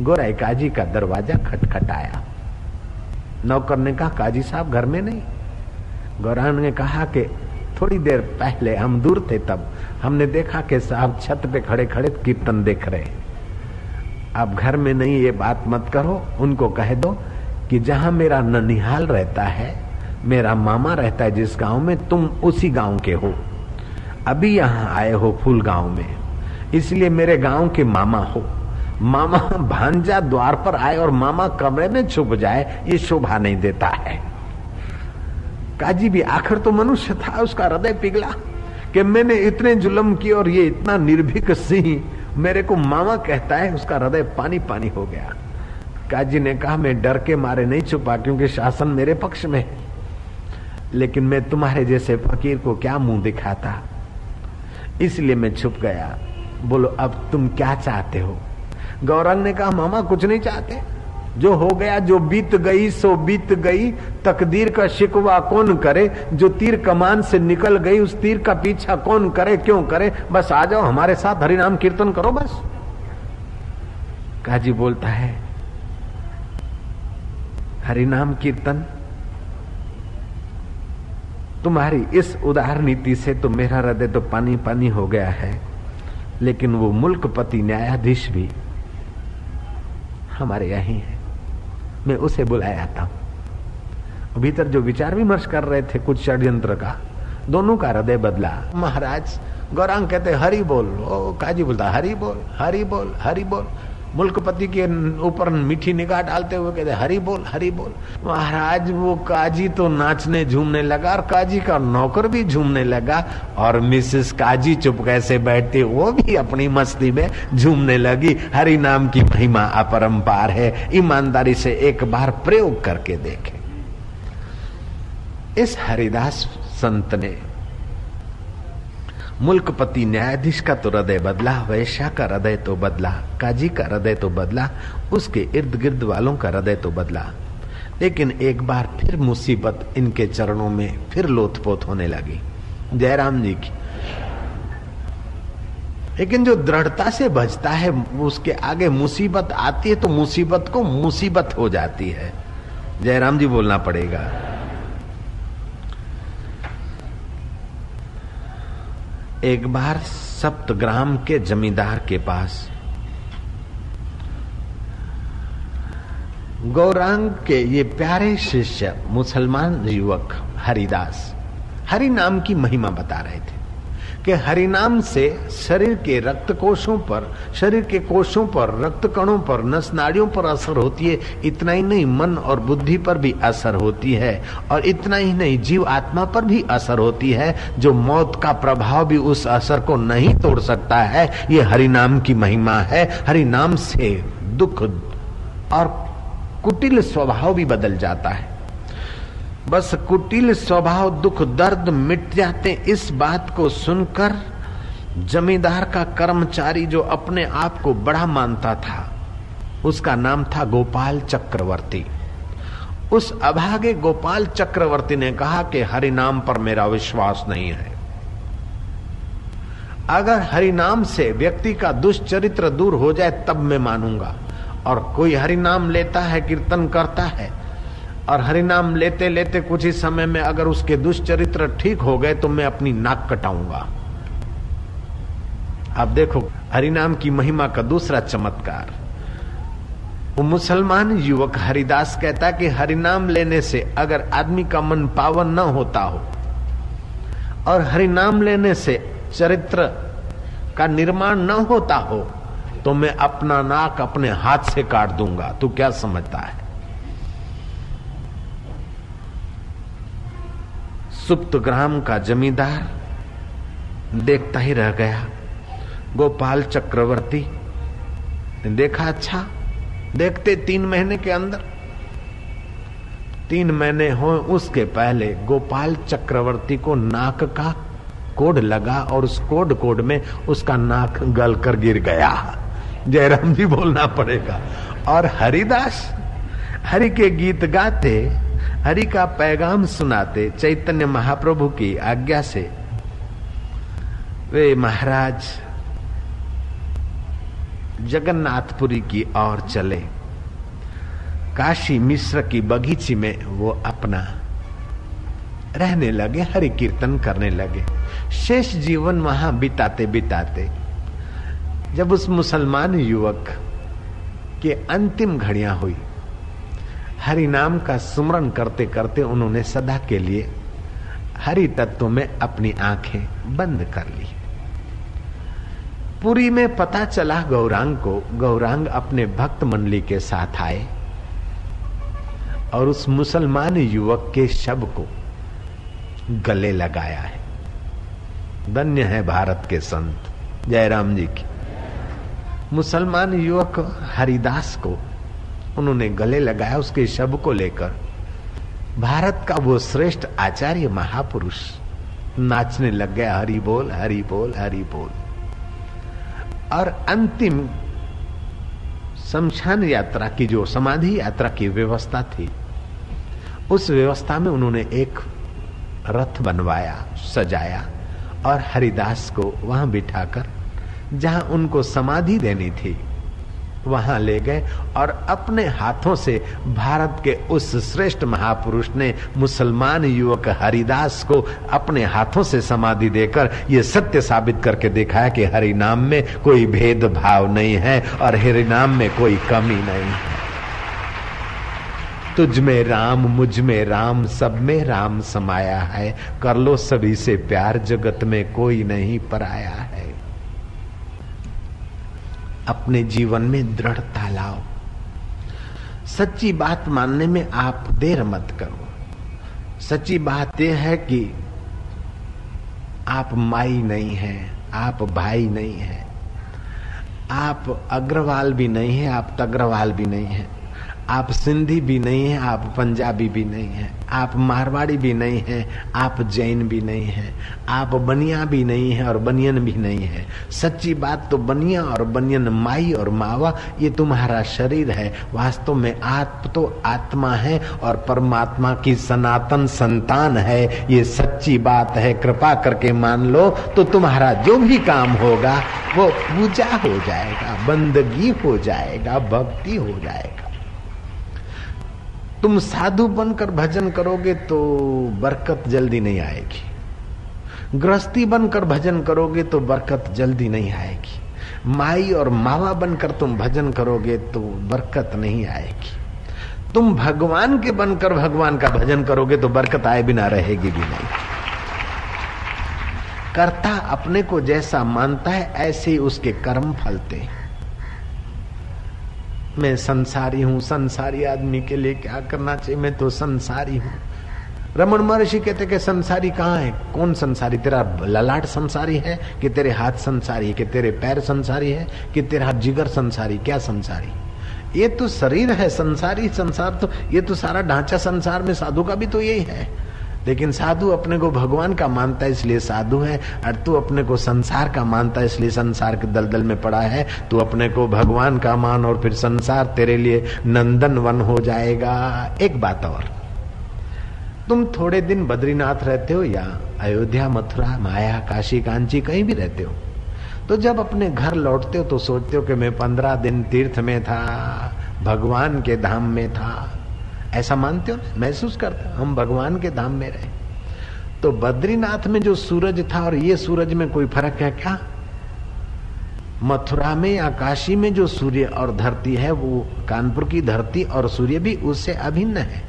गोराई काजी का दरवाज़ा खटखटाया। नौकर ने कहा, काजी साहब, घर में नहीं। गौरान ने कहा कि थोड़ी देर पहले हम दूर थे तब हमने देखा कि साहब छत पे खड़े खड़े कीर्तन देख रहे अब घर में नहीं, ये बात मत करो। उनको कह दो कि जहाँ मेरा ननिहाल रहता है, मेरा मामा रहता है जिस गाँव में, तुम उसी गाँव के हो। अभी यहाँ आए हो फूल गाँव में। इसलिए मेरे गाँव के मामा हो। मामा भांजा द्वार पर आए और मामा कमरे में छुप जाए, ये शोभा नहीं देता है। काजी भी आखिर तो मनुष्य था, उसका हृदय पिघला कि मैंने इतने जुलम किए और ये इतना निर्भीक सिंह मेरे को मामा कहता है, उसका हृदय पानी पानी हो गया। काजी ने कहा, मैं डर के मारे नहीं छुपा, क्योंकि शासन मेरे पक्ष में है। लेकिन मैं तुम्हारे जैसे फकीर को क्या मुँह दिखाता? इसलिए मैं छुप गया। बोलो, अब तुम क्या चाहते हो? गौरंग ने कहा, मामा, कुछ नहीं चाहते। जो हो गया, जो बीत गई, सो बीत गई। तकदीर का शिकवा कौन करे? जो तीर कमान से निकल गई, उस तीर का पीछा कौन करे, क्यों करे? बस आ जाओ, हमारे साथ हरिनाम कीर्तन करो, बस। काजी बोलता है, हरिनाम कीर्तन, तुम्हारी इस उदार नीति से तो मेरा हृदय तो पानी पानी हो गया है। लेकिन वो मुल्कपति न्यायाधीश भी हमारे यही है। मैं उसे बुलाया था। भीतर जो विचार विमर्श कर रहे थे कुछ षड्यंत्र का, दोनों का हृदय बदला। महाराज, गौरांग कहते, हरी बोल, ओ काजी बोलता हरी बोल हरी बोल हरी बोल। मुल्कपति के ऊपर मीठी निगाह डालते हुए कहते, हरी बोल हरी बोल। महाराज, वो काजी तो नाचने झूमने लगा और काजी का नौकर भी झूमने लगा और मिसेस काजी चुप कैसे बैठते, वो भी अपनी मस्ती में झूमने लगी। हरि नाम की महिमा अपरंपार है, ईमानदारी से एक बार प्रयोग करके देखे। इस हरिदास संत ने मुल्कपति न्यायाधीश का तो हृदय बदला, वैश्या का हृदय तो बदला, काजी का हृदय तो बदला, उसके इर्द गिर्द वालों का हृदय तो बदला। लेकिन एक बार फिर मुसीबत इनके चरणों में फिर लोथपोथ होने लगी। जयराम जी की। लेकिन जो दृढ़ता से बचता है, उसके आगे मुसीबत आती है तो मुसीबत को मुसीबत हो जाती है। जयराम जी बोलना पड़ेगा। एक बार सप्तग्राम के जमींदार के पास गौरांग के ये प्यारे शिष्य मुसलमान युवक हरिदास, हरि नाम की महिमा बता रहे थे। कि हरिनाम से शरीर के रक्त कोषों पर, शरीर के कोशों पर रक्त कणों पर नस नाड़ियों पर असर होती है। इतना ही नहीं, मन और बुद्धि पर भी असर होती है। और इतना ही नहीं, जीव आत्मा पर भी असर होती है। जो मौत का प्रभाव भी उस असर को नहीं तोड़ सकता है, ये हरिनाम की महिमा है। हरिनाम से दुख और कुटिल स्वभाव भी बदल जाता है। बस कुटिल स्वभाव, दुख, दर्द मिट जाते इस बात को सुनकर जमींदार का कर्मचारी जो अपने आप को बड़ा मानता था, उसका नाम था गोपाल चक्रवर्ती। उस अभागे गोपाल चक्रवर्ती ने कहा कि हरि नाम पर मेरा विश्वास नहीं है। अगर हरि नाम से व्यक्ति का दुष्चरित्र दूर हो जाए, तब मैं मानूँगा। और कोई हरि नाम लेता है, कीर्तन करता है और हरिनाम लेते लेते कुछ ही समय में अगर उसके दुष्चरित्र ठीक हो गए तो मैं अपनी नाक कटाऊँगा। आप देखो, हरिनाम की महिमा का दूसरा चमत्कार। वो मुसलमान युवक हरिदास कहता कि हरिनाम लेने से अगर आदमी का मन पावन न होता हो, और हरिनाम लेने से चरित्र का निर्माण न होता हो तो मैं अपना नाक अपने हाथ से काट दूँगा। तू क्या समझता है? सुप्त ग्राम का जमींदार देखता ही रह गया। गोपाल चक्रवर्ती, देखा अच्छा? देखते तीन महीने के अंदर। तीन महीने हो, उसके पहले गोपाल चक्रवर्ती को नाक का कोड लगा और उस कोड कोड में उसका नाक गल कर गिर गया। जयराम जी बोलना पड़ेगा। और हरिदास, हरि के गीत गाते हरि का पैगाम सुनाते चैतन्य महाप्रभु की आज्ञा से। वे महाराज, जगन्नाथपुरी की ओर चले। काशी मिश्र की बगीची में वो अपना रहने लगे हरि कीर्तन करने लगे। शेष जीवन वहाँ बिताते बिताते, जब उस मुसलमान युवक के अंतिम घड़ियाँ हुई। हरि नाम का सुमरण करते करते उन्होंने सदा के लिए हरि तत्व में अपनी आँखें बंद कर ली। पुरी में पता चला गौरांग को, गौरांग अपने भक्त मंडली के साथ आए और उस मुसलमान युवक के शब को गले लगाया है। धन्य है भारत के संत। जयराम जी की। मुसलमान युवक हरिदास को उन्होंने गले लगाया उसके शब को लेकर। भारत का वो श्रेष्ठ आचार्य महापुरुष नाचने लग गया, हरि बोल हरि बोल हरि बोल। और अंतिम शमशान यात्रा की जो समाधि यात्रा की व्यवस्था थी, उस व्यवस्था में उन्होंने एक रथ बनवाया, सजाया और हरिदास को वहाँ बिठाकर, जहाँ उनको समाधि देनी थी। वहाँ ले गए और अपने हाथों से भारत के उस श्रेष्ठ महापुरुष ने मुसलमान युवक हरिदास को अपने हाथों से समाधि देकर ये सत्य साबित करके दिखाया कि हरि नाम में कोई भेदभाव नहीं है और हरि नाम में कोई कमी नहीं है। तुझ में राम, मुझमें राम, सब में राम समाया है। कर लो सभी से प्यार, जगत में कोई नहीं पराया है। अपने जीवन में दृढ़ता लाओ सच्ची बात मानने में आप देर मत करो। सच्ची बात यह है कि आप माई नहीं है, आप भाई नहीं है। आप अग्रवाल भी नहीं है, आप तग्रवाल भी नहीं है। आप सिंधी भी नहीं हैं, आप पंजाबी भी नहीं हैं, आप मारवाड़ी भी नहीं हैं, आप जैन भी नहीं हैं, आप बनिया भी नहीं हैं और बनियन भी नहीं है। सच्ची बात तो बनिया और बनियन माई और मावा, ये तुम्हारा शरीर है। वास्तव में आप तो आत्मा है और परमात्मा की सनातन संतान है। ये सच्ची बात है। कृपा करके मान लो तो तुम्हारा जो भी काम होगा, वो पूजा हो जाएगा, बंदगी हो जाएगा, भक्ति हो जाएगा। तुम साधु बनकर भजन करोगे तो बरकत जल्दी नहीं आएगी। गृहस्थी बनकर भजन करोगे तो बरकत जल्दी नहीं आएगी। माई और मावा बनकर तुम भजन करोगे तो बरकत नहीं आएगी। तुम भगवान के बनकर भगवान का भजन करोगे तो बरकत आए बिना रहेगी भी नहीं। कर्ता अपने को जैसा मानता है, ऐसे ही उसके कर्म फलते हैं। मैं संसारी हूँ, संसारी आदमी के लिए क्या करना चाहिए? मैं तो संसारी हूँ। रमन महर्षि कहते कि संसारी कहाँ है? कौन संसारी? तेरा ललाट संसारी है कि तेरे हाथ संसारी है कि तेरे पैर संसारी है कि तेरा जिगर संसारी? क्या संसारी? ये तो शरीर है, संसारी संसार तो ये तो सारा ढांचा संसार में साधु का भी तो यही है। लेकिन साधु अपने को भगवान का मानता है, इसलिए साधु है, और तू अपने को संसार का मानता है, इसलिए संसार के दलदल में पड़ा है। तू अपने को भगवान का मान और फिर संसार तेरे लिए नंदन वन हो जाएगा। एक बात और। तुम थोड़े दिन बद्रीनाथ रहते हो या अयोध्या, मथुरा, माया, काशी, कांची, कहीं भी रहते हो। तो जब अपने घर लौटते हो तो सोचते हो कि मैं पंद्रह दिन तीर्थ में था, भगवान के धाम में था। ऐसा मानते हो? महसूस करते हम भगवान के धाम में रहे। तो बद्रीनाथ में जो सूरज था और ये सूरज में कोई फ़र्क है क्या? मथुरा में या काशी में जो सूर्य और धरती है, वो कानपुर की धरती और सूर्य भी उससे अभिन्न है।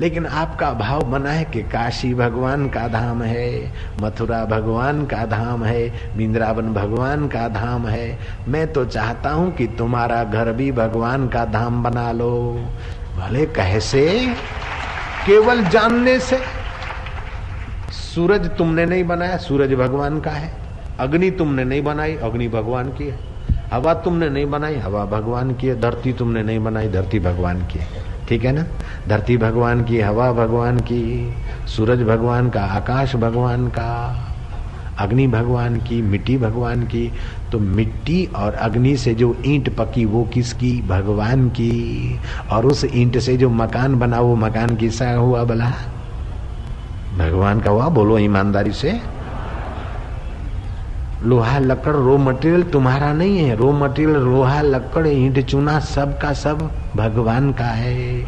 लेकिन आपका भाव बना है कि काशी भगवान का धाम है, मथुरा भगवान का धाम है बिंद्रावन भगवान का धाम है। मैं तो चाहता हूँ कि तुम्हारा घर भी भगवान का धाम बना लो। भले कैसे केवल जानने से। सूरज तुमने नहीं बनाया, सूरज भगवान का है। अग्नि तुमने नहीं बनाई, अग्नि भगवान की है। हवा तुमने नहीं बनाई, हवा भगवान की है। धरती तुमने नहीं बनाई, धरती भगवान की है। ठीक है ना? धरती भगवान की, हवा भगवान की, सूरज भगवान का, आकाश भगवान का, अग्नि भगवान की, मिट्टी भगवान की तो मिट्टी और अग्नि से जो ईंट पकी, वो किसकी? भगवान की। और उस ईंट से जो मकान बना, वो मकान किसा हुआ भला? भगवान का हुआ? बोलो ईमानदारी से। लोहा, लकड़ रो मटेरियल तुम्हारा नहीं है। रो मटेरियल लोहा, लकड़, ईंट, चूना, सब का सब भगवान का है।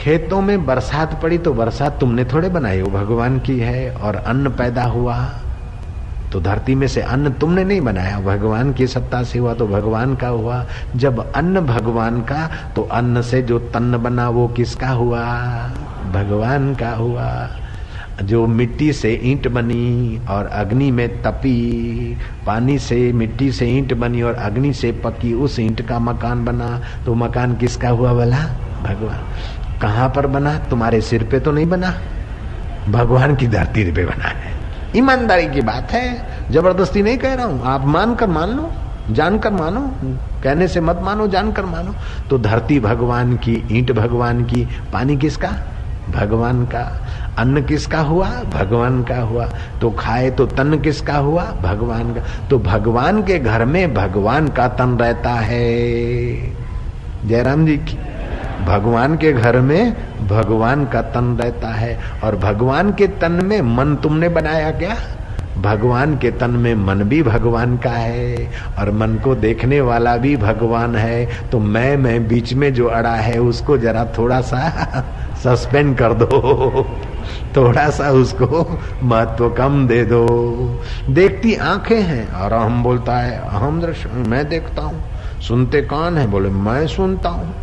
खेतों में बरसात पड़ी तो बरसात तुमने थोड़े बनाई वो भगवान की है और अन्न पैदा हुआ। तो धरती में से अन्न तुमने नहीं बनाया। भगवान की सत्ता से हुआ तो भगवान का हुआ। जब अन्न भगवान का तो अन्न से जो तन्न बना वो किसका हुआ? भगवान का हुआ। जो मिट्टी से ईंट बनी और अग्नि में तपी, पानी से मिट्टी से ईंट बनी और अग्नि से पकी उस ईंट का मकान बना तो मकान किसका हुआ बोला? भगवान। कहाँ पर बना? तुम्हारे सिर पे तो नहीं बना। भगवान की धरती पे बना है। ईमानदारी की बात है। ज़बरदस्ती नहीं कह रहा हूँ। आप मानकर मान लो, जानकर मानो। कहने से मत मानो, जानकर मानो। तो धरती भगवान की, ईंट भगवान की, पानी किसका? भगवान का। अन्न किसका हुआ? भगवान का हुआ। तो खाए तो तन किसका हुआ? भगवान का। तो भगवान के घर में भगवान का तन रहता है। जयराम जी की भगवान के घर में भगवान का तन रहता है। और भगवान के तन में मन तुमने बनाया क्या? भगवान के तन में मन भी भगवान का है, और मन को देखने वाला भी भगवान है। तो मैं मैं बीच में जो अड़ा है, उसको जरा थोड़ा सा सस्पेंड कर दो। थोड़ा सा उसको महत्व कम दे दो। देखती आँखें हैं, और हम बोलता है, अहम दृश्य, मैं देखता हूँ। सुनते कौन है? बोले, मैं सुनता हूँ।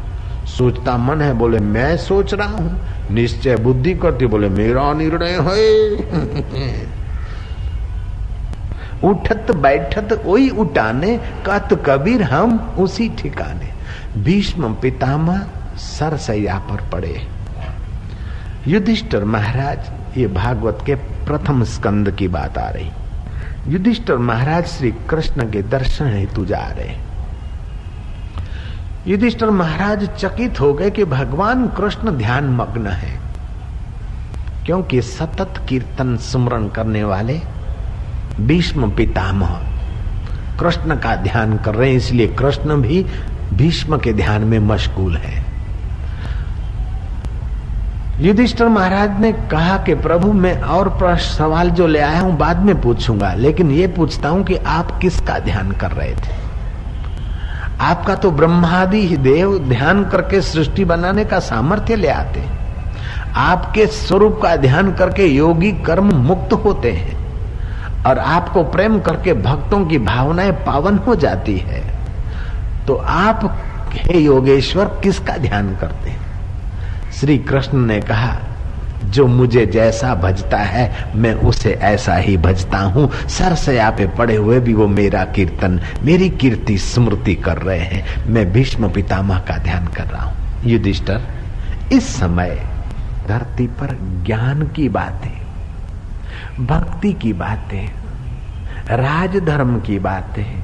सोचता मन है, बोले, मैं सोच रहा हूँ। निश्चय बुद्धि करती, बोले, मेरा निर्णय है। उठत बैठत वही उठाने, कत कबीर हम उसी ठिकाने। भीष्म पितामह सरसैया पर पड़े। युधिष्ठर महाराज, ये भागवत के प्रथम स्कंद की बात आ रही। युधिष्ठर महाराज श्री कृष्ण के दर्शन हेतु जा रहे। युधिष्ठर महाराज चकित हो गए कि भगवान कृष्ण ध्यान मग्न है। क्योंकि सतत कीर्तन सुमरण करने वाले भीष्म पितामह कृष्ण का ध्यान कर रहे हैं, इसलिए कृष्ण भी भीष्म के ध्यान में मशगूल है। युधिष्ठर महाराज ने कहा कि प्रभु, मैं और प्रश्न सवाल जो ले आया हूँ, बाद में पूछूँगा, लेकिन ये पूछता हूँ कि आप किसका ध्यान कर रहे थे? आपका तो ब्रह्मादि देव ध्यान करके सृष्टि बनाने का सामर्थ्य ले आते हैं। आपके स्वरूप का ध्यान करके योगी कर्म मुक्त होते हैं। और आपको प्रेम करके भक्तों की भावनाएँ पावन हो जाती है। तो आप, हे योगेश्वर, किसका ध्यान करते हैं? श्री कृष्ण ने कहा जो मुझे जैसा भजता है, मैं उसे ऐसा ही भजता हूँ। सरसया पे पड़े हुए भी वो मेरा कीर्तन, मेरी कीर्ति स्मृति कर रहे हैं। मैं भीष्म पितामह का ध्यान कर रहा हूँ। युधिष्ठर, इस समय धरती पर ज्ञान की बातें, भक्ति की बातें, राजधर्म की बातें,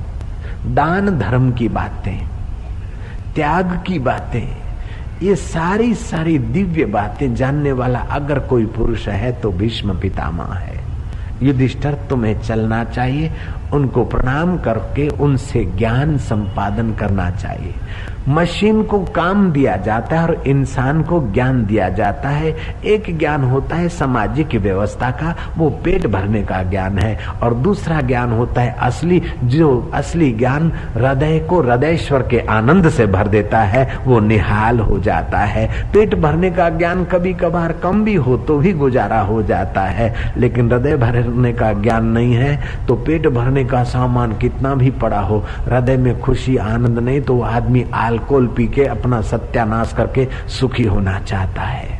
दान धर्म की बातें, त्याग की बातें ये सारी सारी दिव्य बातें जानने वाला अगर कोई पुरुष है तो भीष्म पितामह है। युधिष्ठर, तुम्हें चलना चाहिए, उनको प्रणाम करके उनसे ज्ञान संपादन करना चाहिए। मशीन को काम दिया जाता है और इंसान को ज्ञान दिया जाता है। एक ज्ञान होता है सामाजिक व्यवस्था का, वो पेट भरने का ज्ञान है। और दूसरा ज्ञान होता है असली, जो असली ज्ञान हृदय को हृदयश्वर के आनंद से भर देता है, वो निहाल हो जाता है। पेट भरने का ज्ञान कभी कभार कम भी हो तो भी गुजारा हो जाता है, लेकिन हृदय भरने का ज्ञान नहीं है तो पेट भरने का सामान कितना भी पड़ा हो, हृदय में खुशी, आनंद नहीं तो आदमी आल अल्कोहल पी के अपना सत्यानाश करके सुखी होना चाहता है।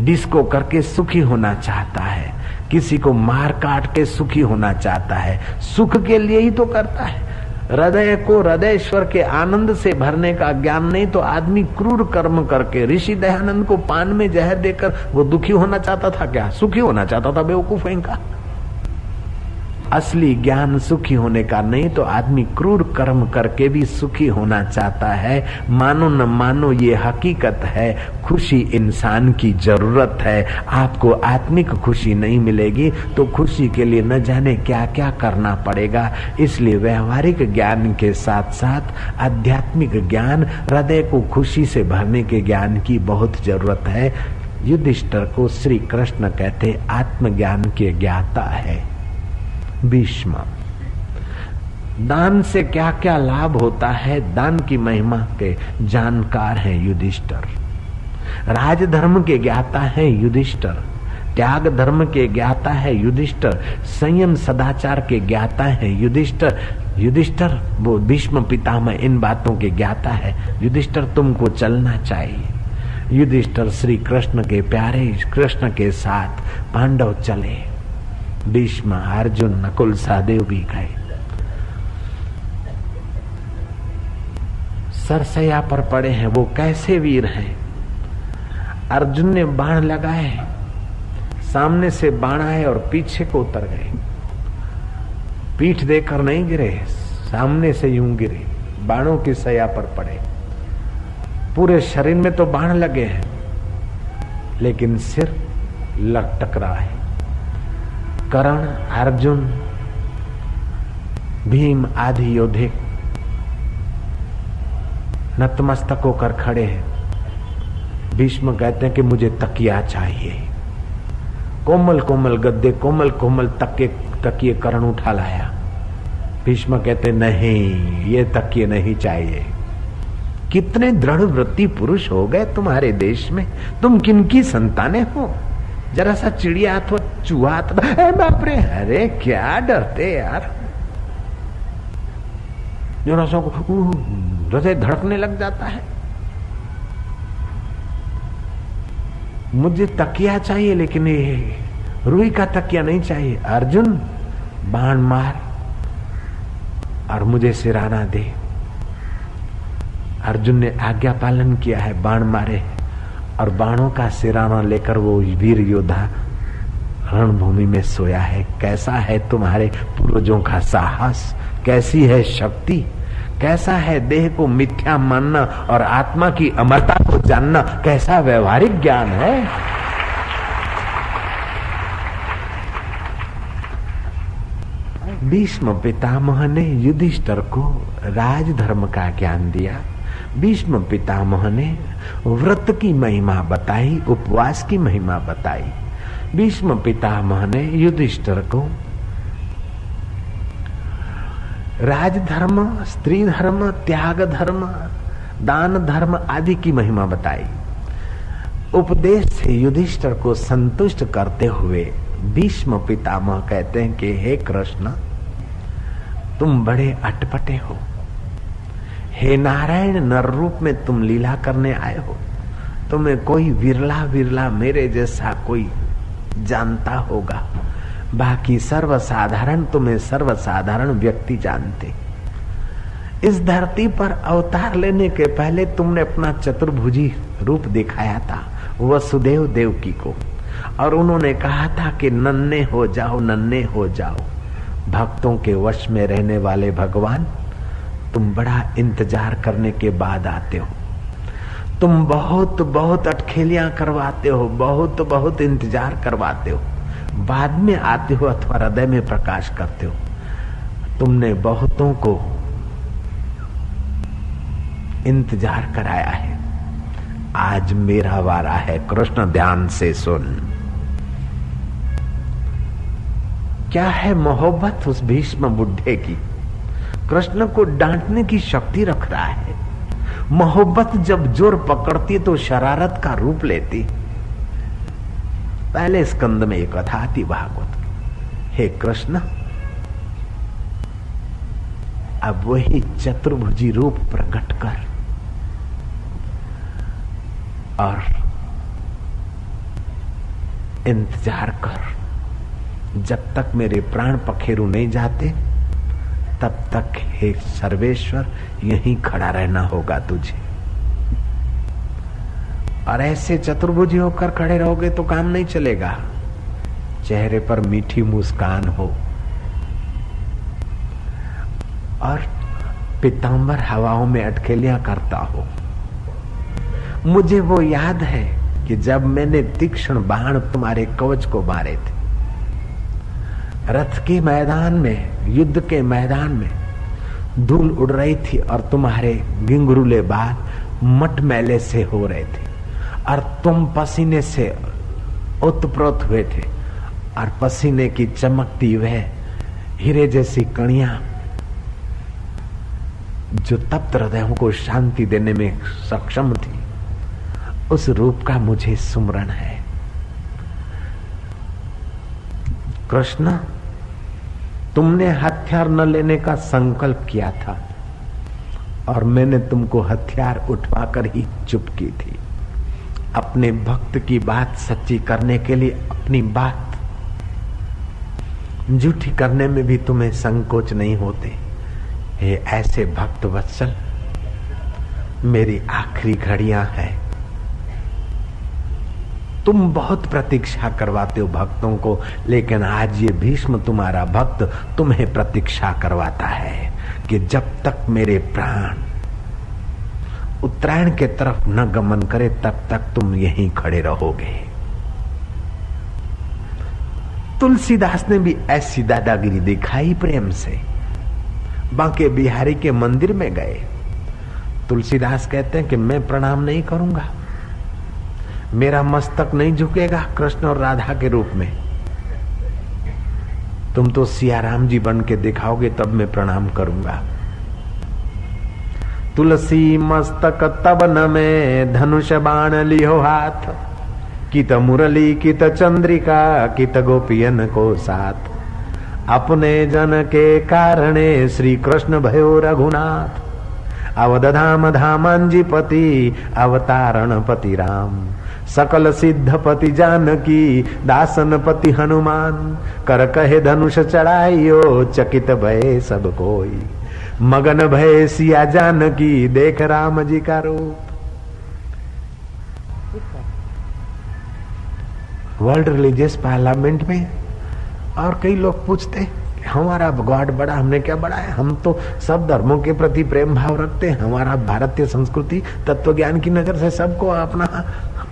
डिस्को करके सुखी होना चाहता है। किसी को मार काट के सुखी होना चाहता है। सुख के लिए ही तो करता है। हृदय को हृदयश्वर के आनंद से भरने का ज्ञान नहीं तो आदमी क्रूर कर्म करके ऋषि दयानंद को पान में जहर देकर वो दुखी होना चाहता था क्या? सुखी होना चाहता था बेवकूफ़ इनका। असली ज्ञान सुखी होने का नहीं तो आदमी क्रूर कर्म करके भी सुखी होना चाहता है। मानो न मानो ये हकीकत है, खुशी इंसान की ज़रूरत है। आपको आत्मिक खुशी नहीं मिलेगी तो खुशी के लिए न जाने क्या क्या करना पड़ेगा। इसलिए व्यवहारिक ज्ञान के साथ साथ आध्यात्मिक ज्ञान, हृदय को खुशी से भरने के ज्ञान की बहुत ज़रूरत है। युधिष्ठर को श्री कृष्ण कहते आत्मज्ञान के ज्ञाता है। भीष्म। दान से क्या क्या लाभ होता है? दान की महिमा के जानकार है युधिष्ठर। राजधर्म के ज्ञाता है युधिष्ठर। त्याग धर्म के ज्ञाता है युधिष्ठर। संयम सदाचार के ज्ञाता है युधिष्ठर। युधिष्ठर, वो भीष्म पितामह, इन बातों के ज्ञाता है। युधिष्ठर, तुमको चलना चाहिए। युधिष्ठर, श्री कृष्ण के प्यारे, कृष्ण के साथ पांडव चले। भीष्म, अर्जुन नकुल सहदेव भी गए। सरसया पर पड़े हैं, वो कैसे वीर हैं? अर्जुन ने बाण लगाए, सामने से बाण आए और पीछे को उतर गए। पीठ देकर नहीं गिरे, सामने से यूँ गिरे, बाणों की सया पर पड़े। पूरे शरीर में तो बाण लगे हैं, लेकिन सिर लग टकरा है। करण, अर्जुन, भीम आदि योद्धे नतमस्तक होकर खड़े हैं। भीष्म कहते हैं कि मुझे तकिया चाहिए। कोमल कोमल गद्दे, कोमल कोमल तके तकिए करण उठा लाया। भीष्म कहते, नहीं, ये तकिए नहीं चाहिए। कितने दृढ़ वृत्ति पुरुष हो गए तुम्हारे देश में। तुम किनकी संतानें हो? जरा सा चिड़िया अथवा चूहा बाप रे अरे क्या डरते यार। जो रसों को हृदय धड़कने लग जाता है। मुझे तकिया चाहिए, लेकिन ये रुई का तकिया नहीं चाहिए। अर्जुन, बाण मार और मुझे सिराना दे। अर्जुन ने आज्ञा पालन किया है, बाण मारे और बाणों का सिराना लेकर वो वीर योद्धा रणभूमि में सोया है। कैसा है तुम्हारे पूर्वजों का साहस? कैसी है शक्ति? कैसा है देह को मिथ्या मानना और आत्मा की अमरता को जानना? कैसा व्यवहारिक ज्ञान है? भीष्म पितामह ने युधिष्ठर को राजधर्म का ज्ञान दिया। भीष्म पितामह ने व्रत की महिमा बताई, उपवास की महिमा बताई। भीष्म पितामह ने युधिष्ठर को। राजधर्म स्त्री धर्म त्याग धर्म दान धर्म आदि की महिमा बताई। उपदेश से युधिष्ठर को संतुष्ट करते हुए भीष्म पितामह कहते हैं कि, हे कृष्ण, तुम बड़े अटपटे हो। हे नारायण, नर रूप में तुम लीला करने आए हो। तुम्हें कोई विरला विरला मेरे जैसा कोई जानता होगा। बाकी सर्वसाधारण तुम्हें सर्वसाधारण व्यक्ति जानते। इस धरती पर अवतार लेने के पहले तुमने अपना चतुर्भुजी रूप दिखाया था, वसुदेव देवकी को। और उन्होंने कहा था कि नन्हे हो जाओ, नन्हे हो जाओ। भक्तों के वश में रहने वाले भगवान, तुम बड़ा इंतज़ार करने के बाद आते हो। तुम बहुत बहुत अटखेलियाँ करवाते हो, बहुत बहुत इंतज़ार करवाते हो। बाद में आते हो अथवा हृदय में प्रकाश करते हो। तुमने बहुतों को इंतज़ार कराया है। आज मेरा वारा है, कृष्ण ध्यान से सुन। क्या है मोहब्बत उस भीष्म बुढ़े की? कृष्ण को डांटने की शक्ति रख रहा है। मोहब्बत जब ज़ोर पकड़ती तो शरारत का रूप लेती। पहले स्कंद में एक कथा आती भागवत हे कृष्ण, अब वही चतुर्भुजी रूप प्रकट कर। और इंतज़ार कर, जब तक मेरे प्राण पखेरु नहीं जाते तब तक हे सर्वेश्वर, यहीं खड़ा रहना होगा तुझे। और ऐसे चतुर्भुजी होकर खड़े रहोगे तो काम नहीं चलेगा। चेहरे पर मीठी मुस्कान हो। और पिताम्बर हवाओं में अटकेलियाँ करता हो। मुझे वो याद है कि जब मैंने तीक्ष्ण बाण तुम्हारे कवच को मारे थे रथ के मैदान में, युद्ध के मैदान में, धूल उड़ रही थी और तुम्हारे गिंगरुले बाल मट मैले से हो रहे थे और तुम पसीने से उत्प्रोत हुए थे और पसीने की चमकती वह हीरे जैसी कणिया जो तप्त हृदयों को शांति देने में सक्षम थी, उस रूप का मुझे सुमरण है। कृष्ण तुमने हथियार न लेने का संकल्प किया था और मैंने तुमको हथियार उठवाकर ही चुप की थी। अपने भक्त की बात सच्ची करने के लिए अपनी बात झूठी करने में भी तुम्हें संकोच नहीं होते। हे ऐसे भक्त वत्सल, मेरी आखिरी घड़ियाँ हैं। तुम बहुत प्रतीक्षा करवाते हो भक्तों को, लेकिन आज ये भीष्म तुम्हारा भक्त तुम्हें प्रतीक्षा करवाता है कि जब तक मेरे प्राण उत्तरायण के तरफ़ न गमन करे, तब तक तुम यहीं खड़े रहोगे। तुलसीदास ने भी ऐसी दादागिरी दिखाई प्रेम से। बांके बिहारी के मंदिर में गए। तुलसीदास कहते हैं कि मैं प्रणाम नहीं करूँगा। मेरा मस्तक नहीं झुकेगा कृष्ण और राधा के रूप में। तुम तो सियाराम जी बन के दिखाओगे, तब मैं प्रणाम करूँगा। तुलसी मस्तक तब न में धनुष बाण लियो हाथ, कित मुरली, कित चंद्रिका, कित गोपियन को साथ। अपने जन के कारणे श्री कृष्ण भयो रघुनाथ। अवध धाम धामांजी पति अवतारण पति राम। सकल सिद्ध पति जानकी दासन पति हनुमान। कर कहे धनुष चढ़ाइयो, चकित भय सब कोई। मगन भय सिया जानकी, देख राम जी का रूप। वर्ल्ड रिलीजियस पार्लियामेंट में और कई लोग पूछते, हमारा गॉड बड़ा, हमने क्या बड़ा है हम तो सब धर्मों के प्रति प्रेम भाव रखते हैं। हमारा भारतीय संस्कृति तत्व ज्ञान की नज़र से सबको अपना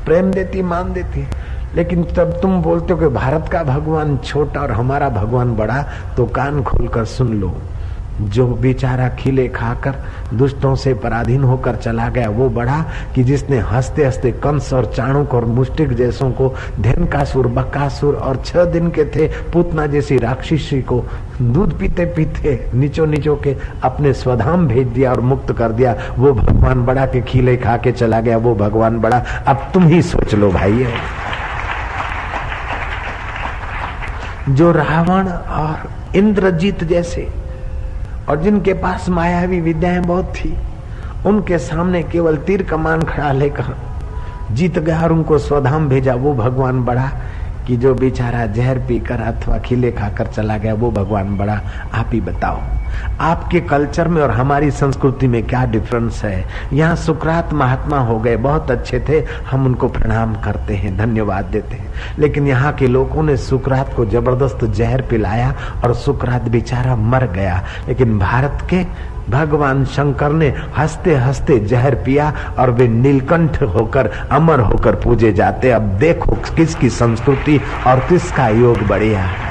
प्रेम देती, मान देती। लेकिन तब तुम बोलते हो कि भारत का भगवान छोटा और हमारा भगवान बड़ा तो कान खोलकर सुन लो। जो बेचारा खिले खाकर दुष्टों से पराधीन होकर चला गया, वो बड़ा कि जिसने हँसते हँसते कंस और चाणुक और मुस्टिक जैसों को धन का सुर बकासुर और छह दिन के थे पूतना जैसी राक्षसी को दूध पीते पीते नीचो नीचो के अपने स्वधाम भेज दिया और मुक्त कर दिया। वो भगवान बड़ा के खिले खा के चला गया। वो भगवान बड़ा, अब तुम ही सोच लो भाई। जो रावण और इंद्रजीत जैसे और जिनके पास मायावी विद्याएँ बहुत थी, उनके सामने केवल तीर कमान खड़ा लेकर जीत गया और उनको स्वधाम भेजा, वो भगवान बड़ा कि जो बेचारा जहर पीकर अथवा खिले खाकर चला गया, वो भगवान बड़ा आप ही बताओ। आपके कल्चर में और हमारी संस्कृति में क्या डिफरेंस है? यहाँ सुकरात महात्मा हो गए, बहुत अच्छे थे, हम उनको प्रणाम करते हैं, धन्यवाद देते हैं। लेकिन यहाँ के लोगों ने सुकरात को ज़बरदस्त जहर पिलाया और सुकरात बेचारा मर गया। लेकिन भारत के भगवान शंकर ने हँसते हँसते जहर पिया और वे नीलकंठ होकर, अमर होकर पूजे जाते। अब देखो किसकी संस्कृति और किसका योग बढ़िया। है